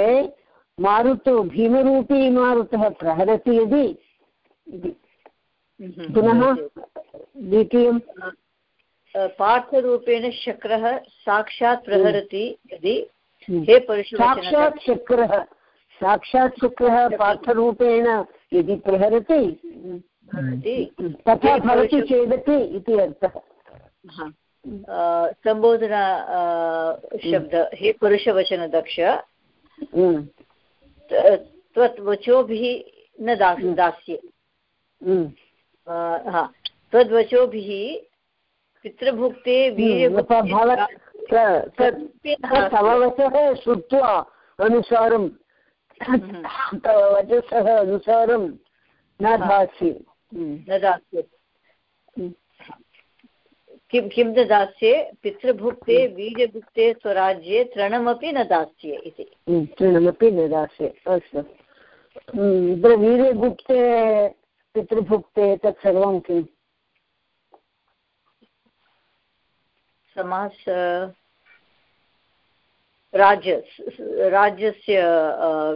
A: मारुतो भीमरूपी मारुतः प्रहरति यदि हम्म। पुनः द्वितीयं
B: पार्थरूपेण शक्रः साक्षात् प्रहरति यदि हम्म। हे
A: साक्षात् शक्रः साक्षात् शक्रः पार्थरूपेण यदि प्रहरति तथा भवति चेदपि इति अर्थः।
B: सम्बोधना शब्द हे पुरुषवचनदक्ष। हम्म। त्वत् वचोभिः न दास् दास्ये। हम्म। त्वद्वचोभिः पितृभुक्ते
A: समवचः श्रुत्वा अनुसारं वचसः अनुसारं न दास्ये।
B: न दास्ये। किं किं न दास्ये? पितृभुक्ते वीर्यभुक्ते स्वराज्ये तृणमपि न दास्ये इति।
A: तृणमपि न दास्ये। अस्तु। वीर्यभुक्ते पितृभुक्ते तत्सर्वं किम्?
B: समास राज्य राज्यस्य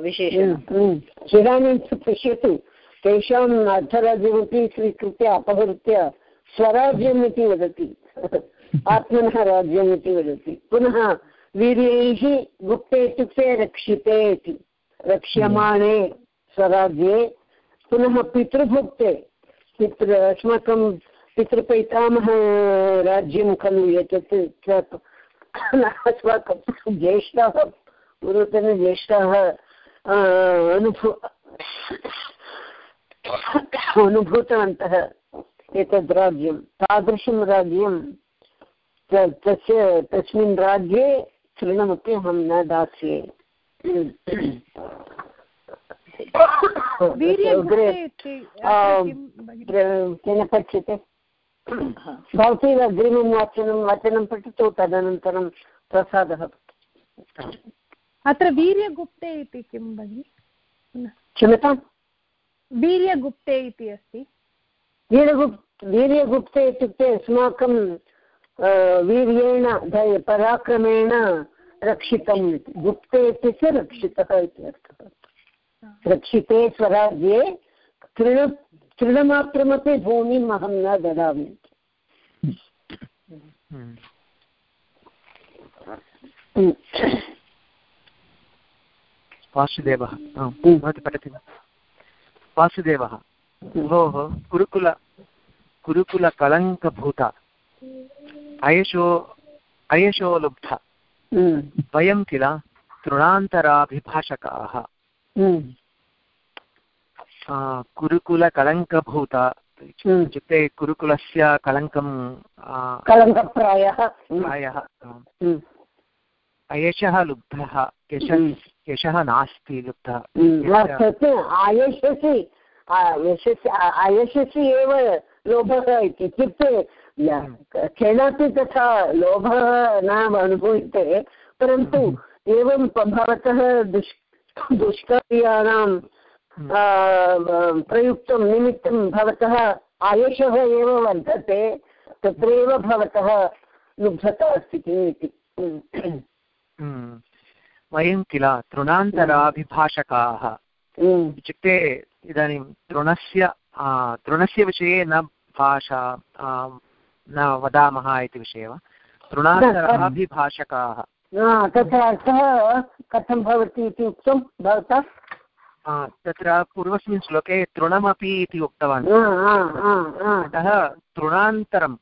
B: विशेषणम्
A: हम्म, हम्म। इदानीं पश्यतु तेषाम् अर्थराज्यमपि स्वीकृत्य अपहृत्य स्वराज्यम् इति वदति। [laughs] आत्मनः राज्यम् इति वदति। पुनः वीर्यैः गुप्ते इत्युक्ते रक्षिते इति। रक्ष्यमाणे स्वराज्ये पुनः पितृभुक्ते पितृ अस्माकं पितृपैतामह राज्यं खलु एतत् अस्माकं ज्येष्ठाः पूर्वतनज्येष्ठाः अनुभू अनुभूतवन्तः एतद् राज्यं। तादृशं राज्यं तस्य तस्मिन् राज्ये तृणमपि अहं न दास्ये। केन पच्यते? [clears throat] भवती अग्रिमं वचनं वचनं पठतु तदनन्तरं प्रसादः
D: अत्र वीर्यगुप्ते इति किं भगिनि?
A: क्षम्यतां
D: वीर्यगुप्ते इति अस्ति।
A: वीर्यगुप् वीर्यगुप्ते इत्युक्ते अस्माकं वीर्येण पराक्रमेण रक्षितम् इति गुप्ते इत्युक्ते रक्षितः इति अर्थः। रक्षिते स्वराज्ये तृण तृणमात्रमपि भूमिम् अहं न ददामि।
F: वासुदेवः। भवती पठति वा? वासुदेवः भोः कुरुकुल कुरुकुलकलङ्कभूता। अयशो अयशो लुब्धा वयं किल तृणान्तराभिभाषकाः। कुरुकुलकलङ्कभूता हम्म। इत्युक्ते कुरुकुलस्य कलङ्कं
A: कलङ्कप्रायः।
F: प्रायः हम्म। एषः लुब्धः यशः
A: हम्म।
F: यशः नास्ति लुब्धः।
A: आयशसि आयशसि एव लोभः इति। इत्युक्ते केनापि तथा लोभः न अनुभूयते परन्तु एवं भवतः दुष् दुष्कार्याणां प्रयुक्तं निमित्तं भवतः आयुषः एव वर्धते तत्रैव भवतः लुब्धता अस्ति किम् इति।
F: वयं किल तृणान्तराभिभाषकाः। इत्युक्ते इदानीं तृणस्य तृणस्य विषये न भाषा न वदामः इति विषये वा तृणान्तराभिभाषकाः
A: तत्र अर्थः कथं भवति इति उक्तं भवता
F: तत्र पूर्वस्मिन् श्लोके तृणमपि इति उक्तवान्। अतः तृणान्तरं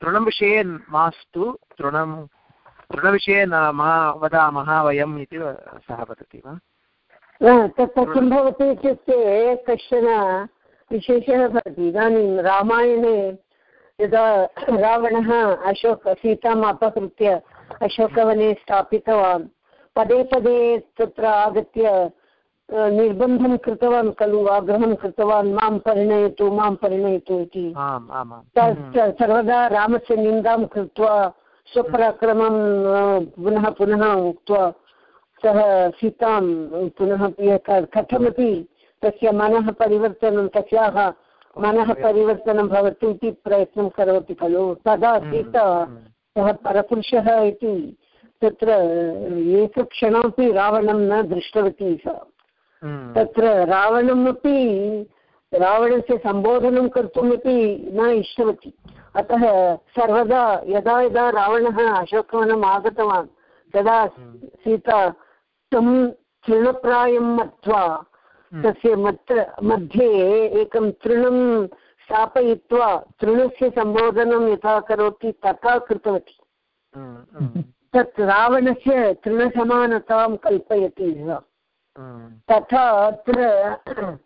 F: तृणविषये मास्तु तृणं तृणविषये न मा वदामः वयम् इति सः वदति वा?
A: तत्र किं भवति इत्युक्ते कश्चन विशेषः भवति। इदानीं रामायणे यदा रावणः अशोक सीताम् अपहृत्य अशोकवने स्थापितवान् पदे पदे तत्र आगत्य निर्बन्धं कृतवान् खलु आग्रहं कृतवान् माँ परिणयतु माँ परिणयतु इति। सर्वदा रामस्य निन्दां कृत्वा स्वपराक्रमं पुनः पुनः उक्त्वा सः सीतां पुनः कथमपि तस्य मनः परिवर्तनं तस्याः मनः परिवर्तनं भवतु इति प्रयत्नं करोति खलु। तदा हम्म, सीता हम्म। सः परपुरुषः इति तत्र एकक्षणमपि रावणं न दृष्टवती सा। हम्म। तत्र रावणमपि रावणस्य सम्बोधनं कर्तुमपि न इष्टवती अतः सर्वदा यदा यदा रावणः अशोकवनम् आगतवान् तदा सीता तं तृणप्रायं मत्वा हम्म। तस्य मत्र मध्ये एकं तृणं स्थापयित्वा तृणस्य सम्बोधनं यथा करोति तथा कृतवती। तत् रावणस्य तृणसमानतां कल्पयति तथा अत्र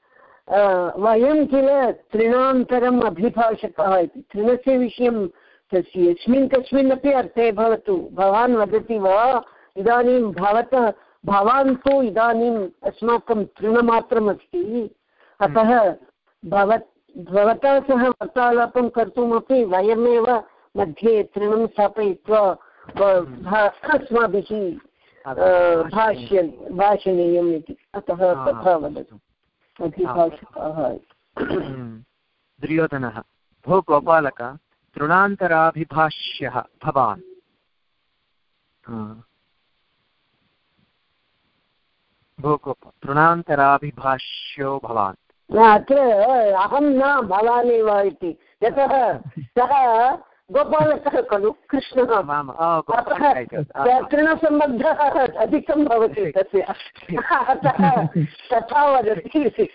A: वयं किल तृणान्तरम् अभिभाषकः इति। तृणस्य विषयं तस्य यस्मिन् कस्मिन्नपि अर्थे भवतु। भवान् वदति वा इदानीं भवतः भवान् तु इदानीम् अस्माकं तृणमात्रमस्ति। अतः भवत् भवता सह वार्तालापं कर्तुमपि वयमेव मध्ये तृणं स्थापयित्वा अस्माभिः भाष्य भाषणीयम् इति। अतः तथा वदतु। अधिभाषकाः
F: दुर्योधनः भो गोपालक तृणान्तराभिभाष्यः भवान्। तृणान्तराभिभाष्यो भवान्।
A: अत्र अहं न भवानेव इति। यतः सः गोपालकः खलु? कृष्णः। तृणसम्बद्धः अधिकं भवति [laughs] तस्य। [laughs] अतः तथा वदति।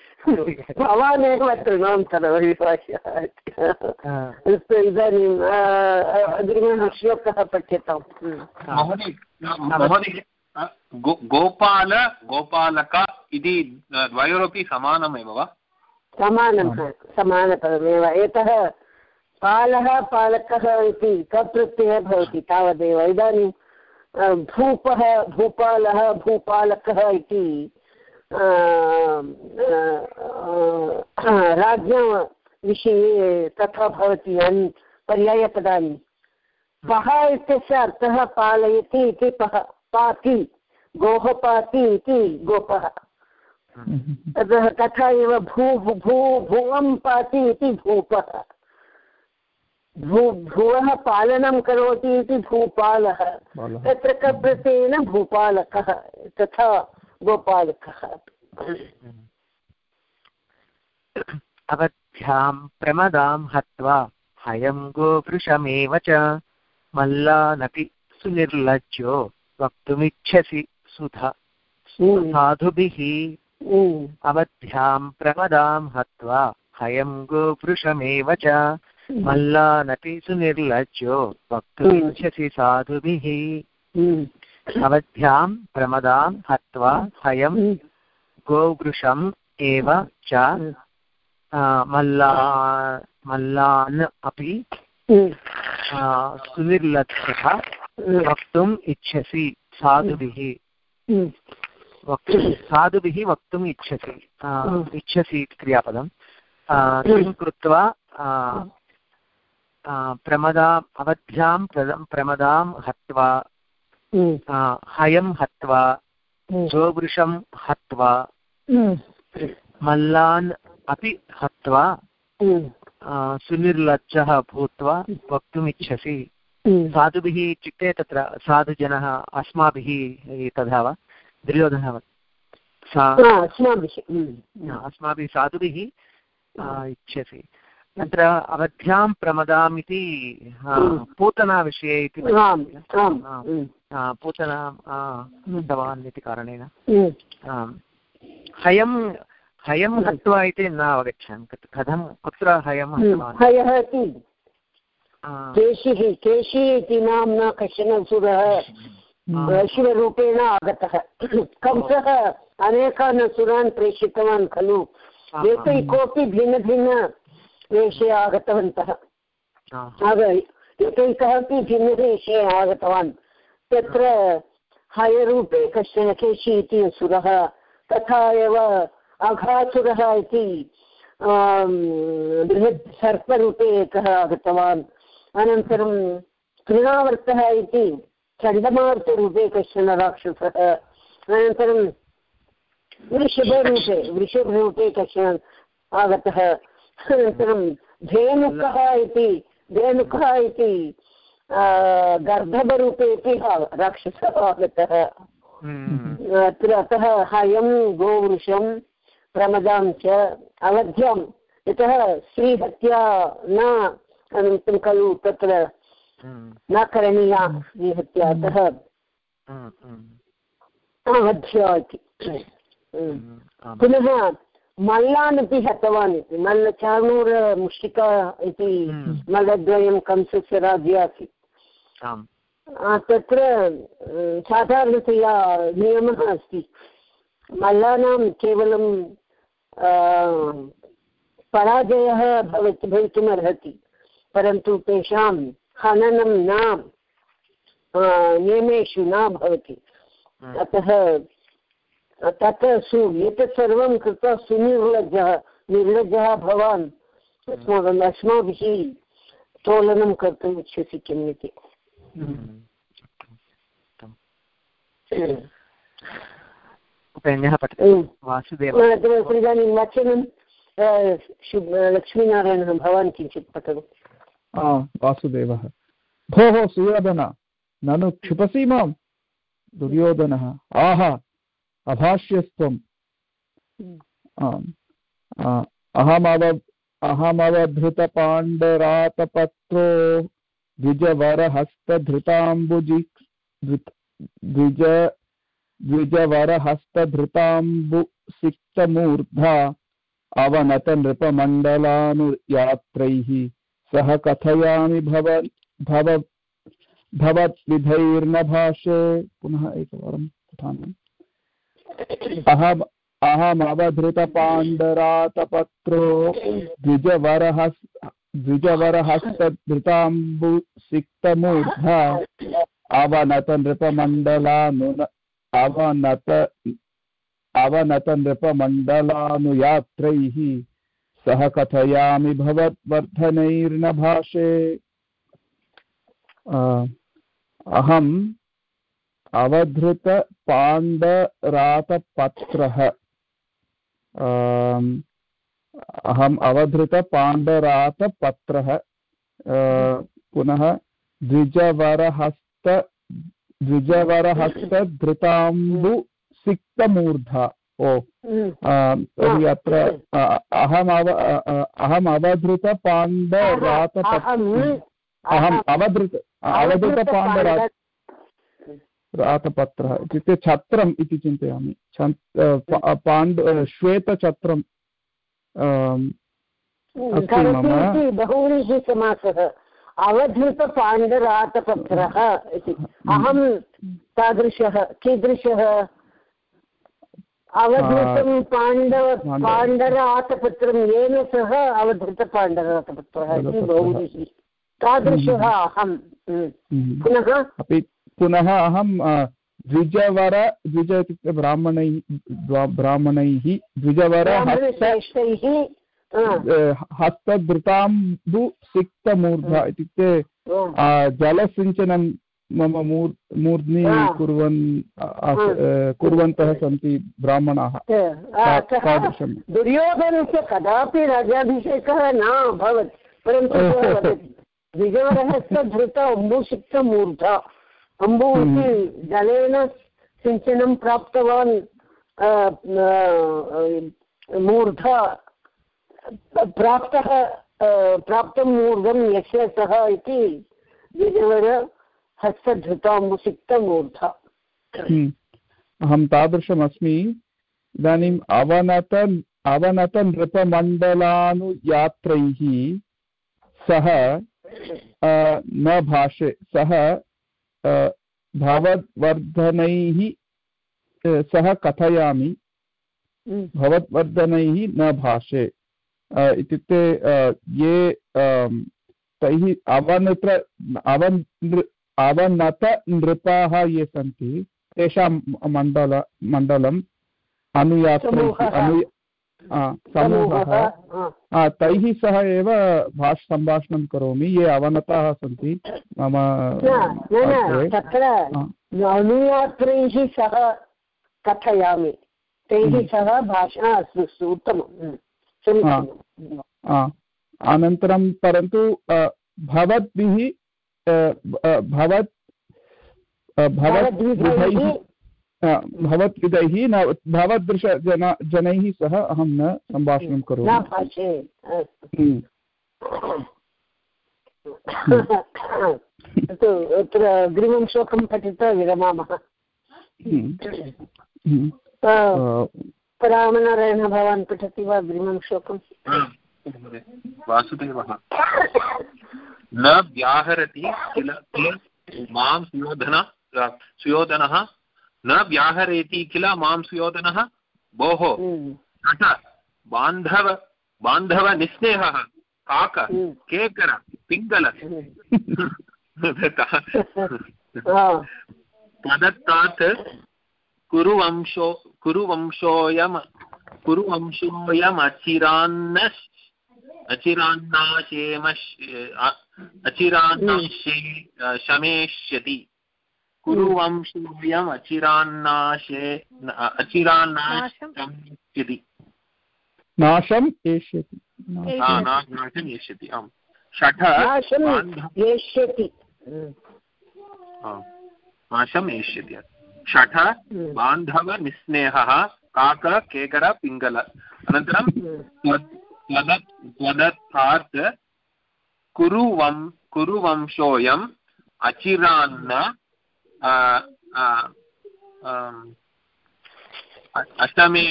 A: भवानेव तृणान्तरविभाष्यः अस्तु इदानीम् अग्रिमः श्लोकः पठ्यताम्
E: गोपाल गोपालक इति द्वयोरपि समानमेव वा?
A: समानं समानपदमेव। एतः पालः पालकः इति कप्रत्ययः भवति तावदेव। इदानीं भूपः भूपालः भूपालकः इति राज्ञा विषये तथा भवति अन् पर्यायपदानि। पः इत्यस्य अर्थः पालयति इति पः पाति गोः पाति इति गोपः। अतः तथा एव भू भू भुवं पाति इति भूपः। भू भुवः पालनं करोति इति भूपालः। तत्र कप्रत्येन भूपालकः तथा गोपालकः।
F: अवध्यां प्रमदां हत्वा हयं गोवृषमेव च मल्लानपि सुनिर्लज्जो वक्तुमिच्छसि सुधा। साधुभिः अवध्यां प्रमदां हत्वा हयं गोवृषमेव च मल्लानपि सुनिर्लज्जो वक्तुमिच्छसि साधुभिः। अवध्यां प्रमदां हत्वा हयं गोवृषम् एव च मल्ला मल्लान् अपि सुनिर्लज्जः वक्तुम् इच्छसि साधुभिः। वक्तुं साधुभिः वक्तुम् इच्छसि। इच्छसि क्रियापदं। किं। कृत्वा प्रमदाम् अवध्यां प्रमदां हत्वा हयं हत्वा जोवृषं हत्वा मल्लान् अपि हत्वा सुनिर्लज्जः भूत्वा वक्तुमिच्छसि। साधुभिः इत्युक्ते तत्र साधुजनः अस्माभिः तथा वा दुर्योधनः। अस्माभिः साधुभिः इच्छसि तत्र अवध्यां प्रमदामिति पूतनाविषये इति पूतना दवान् इति कारणेन। हयं हयं हत्वा इति न अवगच्छामि। कथं कुत्र हयं
A: हयः इति केशिः केशि इति नाम्ना कश्चन असुरः शिवरूपेण आगतः। कंसः अनेकान् असुरान् प्रेषितवान् खलु? एकैकोऽपि भिन्नभिन्न वेषे आगतवन्तः। एकैकः अपि भिन्नवेषे आगतवान् तत्र हयरूपे कश्चन केशि इति असुरः तथा एव अघासुरः इति बृहत् सर्परूपे एकः आगतवान्। अनन्तरं तृणावर्तः इति चण्डमारुतरूपे कश्चन राक्षसः। अनन्तरं वृषभरूपे वृषभरूपे कश्चन आगतः। धेनुकः इति धेनुकः इति गर्भरूपेपि राक्षसः आगतः हम्म। अत्र अतः हयं गोवृषं प्रमदां च अवध्यम् यतः श्रीहत्या न अनन्तरं खलु तत्र हम्म। न करणीया श्रीहत्या अतः हम्म, अवध्या इति। पुनः मल्लान् अपि हतवान् इति मल्ल चाणूरमुष्टिका इति मल्लद्वयं कंसस्य राज्ये आसीत् तत्र साधारणतया नियमः अस्ति। मल्लानां केवलं पराजयः भवति भवितुम् अर्हति परन्तु तेषां हननं न नियमेषु न भवति। अतः तत्र सु एतत् सर्वं कृत्वा सुनिर्लज्जः निर्लज्जः भवान्। अस्माकम् अस्माभिः तोलनं कर्तुम् इच्छसि किम् इति। इदानीं वचनं लक्ष्मीनारायणः भवान् किञ्चित् पठतु।
C: वासुदेवः। भोः सुयोधन ननु क्षिपसि माँ दुर्योधनः आह अभाष्यस्त्वम्। अहमव अहमवधृतपाण्डरातपत्रो द्विजवरहस्तधृताम्बुजि द्विज द्विजवरहस्तधृताम्बुसिक्तमूर्धा अवनतनृपमण्डलानुयात्रैः सह कथयामि भव भव भवद्विधैर्न भाषे पुनः एकवारं पठामि। अहम् अहमवधृतपाण्डरातपत्रो द्विजवरः द्विजवरहस्तधृताम्बुसिक्तमूर्धा अवनतनृपमण्डलानुन अवनत अवनतनृपमण्डलानुयात्रैः सह कथयामि भवद्वर्धनैर्न भाषे। अहम् अवधृतपाण्डरातपत्रः अहम् अवधृतपाण्डरातपत्रः पुनः द्विजवरहस्त द्विजवरहस्तधृताम्बुसिक्तमूर्धा। ओ तर्हि अत्र अहम् अव अहम् अवधृतपाण्डरातपत्र अहम् अवधृत अवधृतपाण्डरात रातपत्रः इत्युक्ते छत्रम् इति चिन्तयामि। पाण्ड श्वेतछत्रम्
A: बहुव्रीहि समासः। अवधृतपाण्डरातपत्रः इति। अहं तादृशः कीदृशः? अवधृतं पाण्डव पाण्डरातपत्रं येन सह अवधृतपाण्डरातपत्रः इति बहुव्रीहि तादृशः अहं। पुनः
C: पुनः अहं द्विजवर द्विज इत्युक्ते ब्राह्मणैः ब्राह्मणैः द्विजवर हस्तधृताम्बु सिक्तमूर्धा इत्युक्ते जलसिञ्चनं मम मूर् मूर्ध्नि कुर्वन् कुर्वन्तः सन्ति ब्राह्मणाः।
A: दुर्योधनस्य कदापि राजाभिषेकः न अभवत् परन्तु [laughs] द्विजवरहस्तधृत अम्बुसिक्तमूर्धा अम्बु इति हम्म। जलेन सिञ्चनं प्राप्तवान् मूर्धा प्राप्तः प्राप्तं मूर्धं यस्य सः इति द्विजवर हस्तधृताम्बुसिक्तमूर्ध
C: हम्म। अहं तादृशमस्मि इदानीम् अवनत अवनत नृपमण्डलानुयात्रैः सः न भाषे सः भवद्वर्धनैः सह कथयामि। हम्म। भवद्वर्धनैः न भाषे। इत्युक्ते ये तैः अवनत्र अवन् अवनत नृपाः ये सन्ति तेषां मण्डल मण्डलम् अनुयात्रैः अनु समूहः तैः सह एव भाष सम्भाषणं करोमि ये अवनताः सन्ति मम
A: तत्र अनुयात्रैः सह कथयामि तैः हम्म। सह भाषा अस्तु उत्तमं हम्म।
C: अनन्तरं परन्तु भवद्भिः भवत् भवद्भिः भवद्विदैः न भवदृश जन सह अहं न सम्भाषणं करोमि।
A: हम्म। अत्र अग्रिमं श्लोकं पठित्वा विरमामः। रामनारायणः भवान् पठति वा अग्रिमं श्लोकं?
E: वासुदेवः न व्याहरति किल माँ सुयोधन सुयोधनः न व्याहरेति किल माँ सुयोधनः भोः नट बान्धव बान्धवनिस्नेहः काक केकर पिङ्गल। [laughs] तदत्तात् कुरुवंशो कुरुवंशोऽयम् कुरुवंशोऽयमचिरान्न अचिरान्नाशेम अचिरान्नाशे शमेष्यति। कुरुवंशोऽयम् अचिरान्नाशे अचिरान्नाशति
C: नाशम् एष्यति
E: नाशम् एष्यति आम्। षठ नाशम् एष्यति षठ बान्धवनिस्नेहः काक केकर पिङ्गल। अनन्तरं त्वदत्तात् कुरुवं कुरुवंशोऽयम् अचिरान्न अष्टमे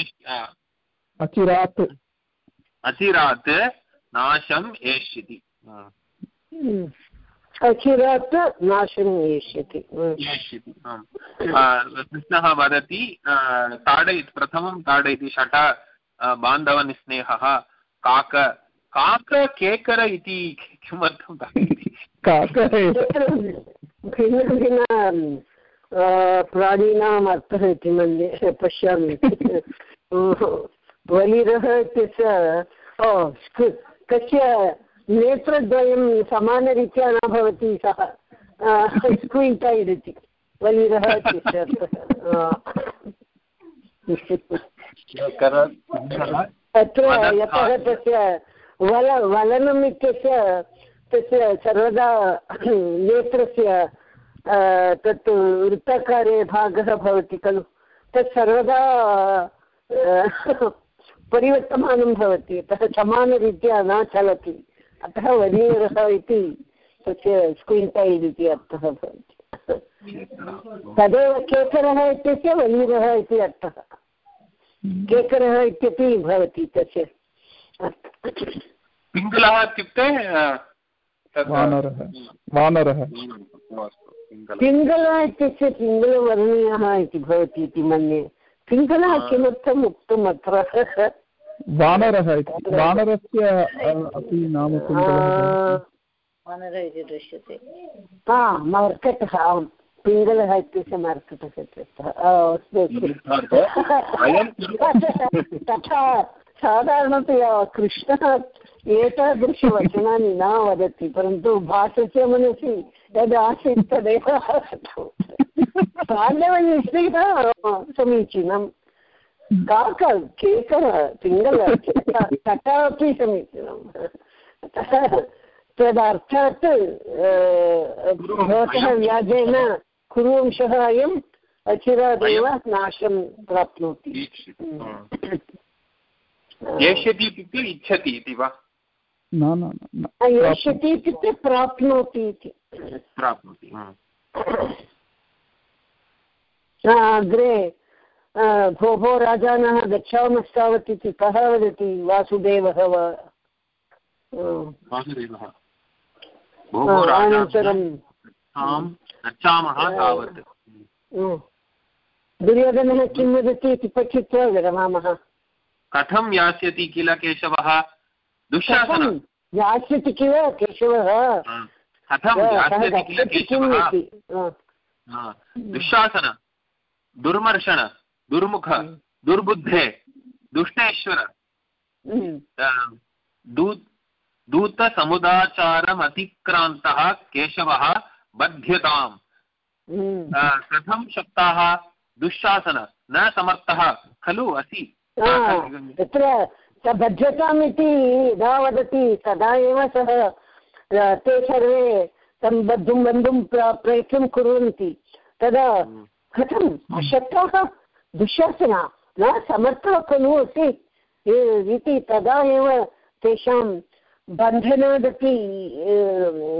C: अचिरात्
E: अचिरात् नाशम् एष्यति
A: अचिरात् नाशम् एष्यति
E: एष्यति कृष्णः वदति ताडयति प्रथमं ताडयति षट बान्धवनिस्नेहः काक काक केकर इति किमर्थं ताडयति?
C: काक
A: भिन्नभिन्न प्राणिनाम् अर्थः इति मन्ये पश्यामि. [laughs] वलिरः इत्यस्य कस्य नेत्रद्वयं समानरीत्या न भवति सः स्क्वीण्टैड् इति वलिरः इत्यस्य अर्थः तत्र यतः तस्य वल वलनम् इत्यस्य तस्य सर्वदा [clears throat] नेत्रस्य तत् वृत्ताकारे भागः भवति खलु। तत् सर्वदा [laughs] परिवर्तमानं भवति अतः समानरीत्या न चलति। अतः वर्नियरः इति तस्य स्क्विण्टैल् इति अर्थः भवति। [laughs] तदेव केकरः इत्यस्य वनीरः इति अर्थः। केकरः इत्यपि भवति तस्य
E: पिङ्गलः इत्युक्ते
C: वानरः। वानरः।
A: पिङ्गलः इत्यस्य पिङ्गलवर्णीयः इति भवति इति मन्ये। पिङ्गलः किमर्थम् उक्तम् अत्र?
C: वानरः इति। वानरस्य अपि नाम
A: मर्कटः आम्। पिङ्गलः इत्यस्य मर्कटः [laughs] तथा साधारणतया कृष्णः एतादृशवचनानि न वदति, परन्तु भासस्य मनसि यद् आसीत् तदेव पाण्डवनिश्चयः समीचीनं काक, केकर पिङ्गल तथा अपि समीचीनम्। अतः तदर्थात् भवतः व्याजेन कुरुवंशः अयम् अचिरादेव नाशं प्राप्नोति।
E: इच्छति इति वा?
C: न न
A: एष्यति इत्युक्ते प्राप्नोति इति।
E: प्राप्नोति
A: अग्रे भो भो राजानः गच्छामश्चावत् इति कः वदति? वासुदेवः वा?
E: वासुदेवः।
A: अनन्तरं
E: गच्छामः तावत्।
A: दुर्योधनः किं वदति इति पठित्वा विरमामः।
E: कथं यास्यति किल केशवः? दुःशासनं
A: यास्यति किल केशवः
E: कथं यास्यति किल केशवः दुःशासन दुर्मर्षण दुर्मुख दुर्बुद्धे दुष्टेश्वर दूतसमुदाचारम् अतिक्रान्तः केशवः बध्यताम् कथं शक्ताः दुःशासन न समर्थः खलु असि
A: तत्र बध्यताम् इति यदा वदति तदा एव सः ते सर्वे तं बद्धुं बन्धुं प्रयत्नं कुर्वन्ति। तदा कथम् अशक्ताः? दुःशासन? न समर्थः खलु असि? इति तदा एव तेषां बन्धनादपि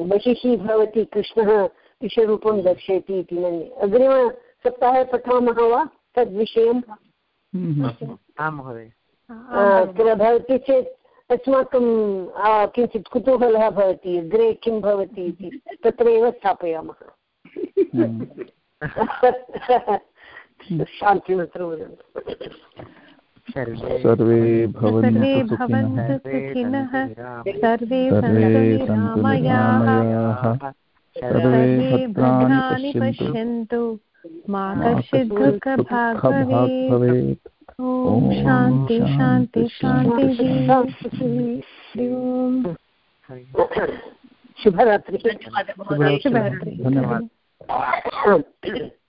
A: बहिः भवति कृष्णः विश्वरूपं दर्शयति इति मन्ये अग्रिमसप्ताहे पठामः वा तद्विषयम्? अत्र भवति चेत् अस्माकं किञ्चित् कुतूहलः भवति अग्रे किं भवति इति तत्र एव स्थापयामः [laughs] शान्तिमत्र वदन्तु।
C: सर्वे भवन्तु सुखिनः। सर्वे रामयाः सर्वे भद्राणि पश्यन्तु। मा कश्चित् दुःखभाग् भवेत्। ॐ शान्ति शान्ति शान्तिः
A: शुभरात्रि।
C: शुभरात्रि। धन्यवादः।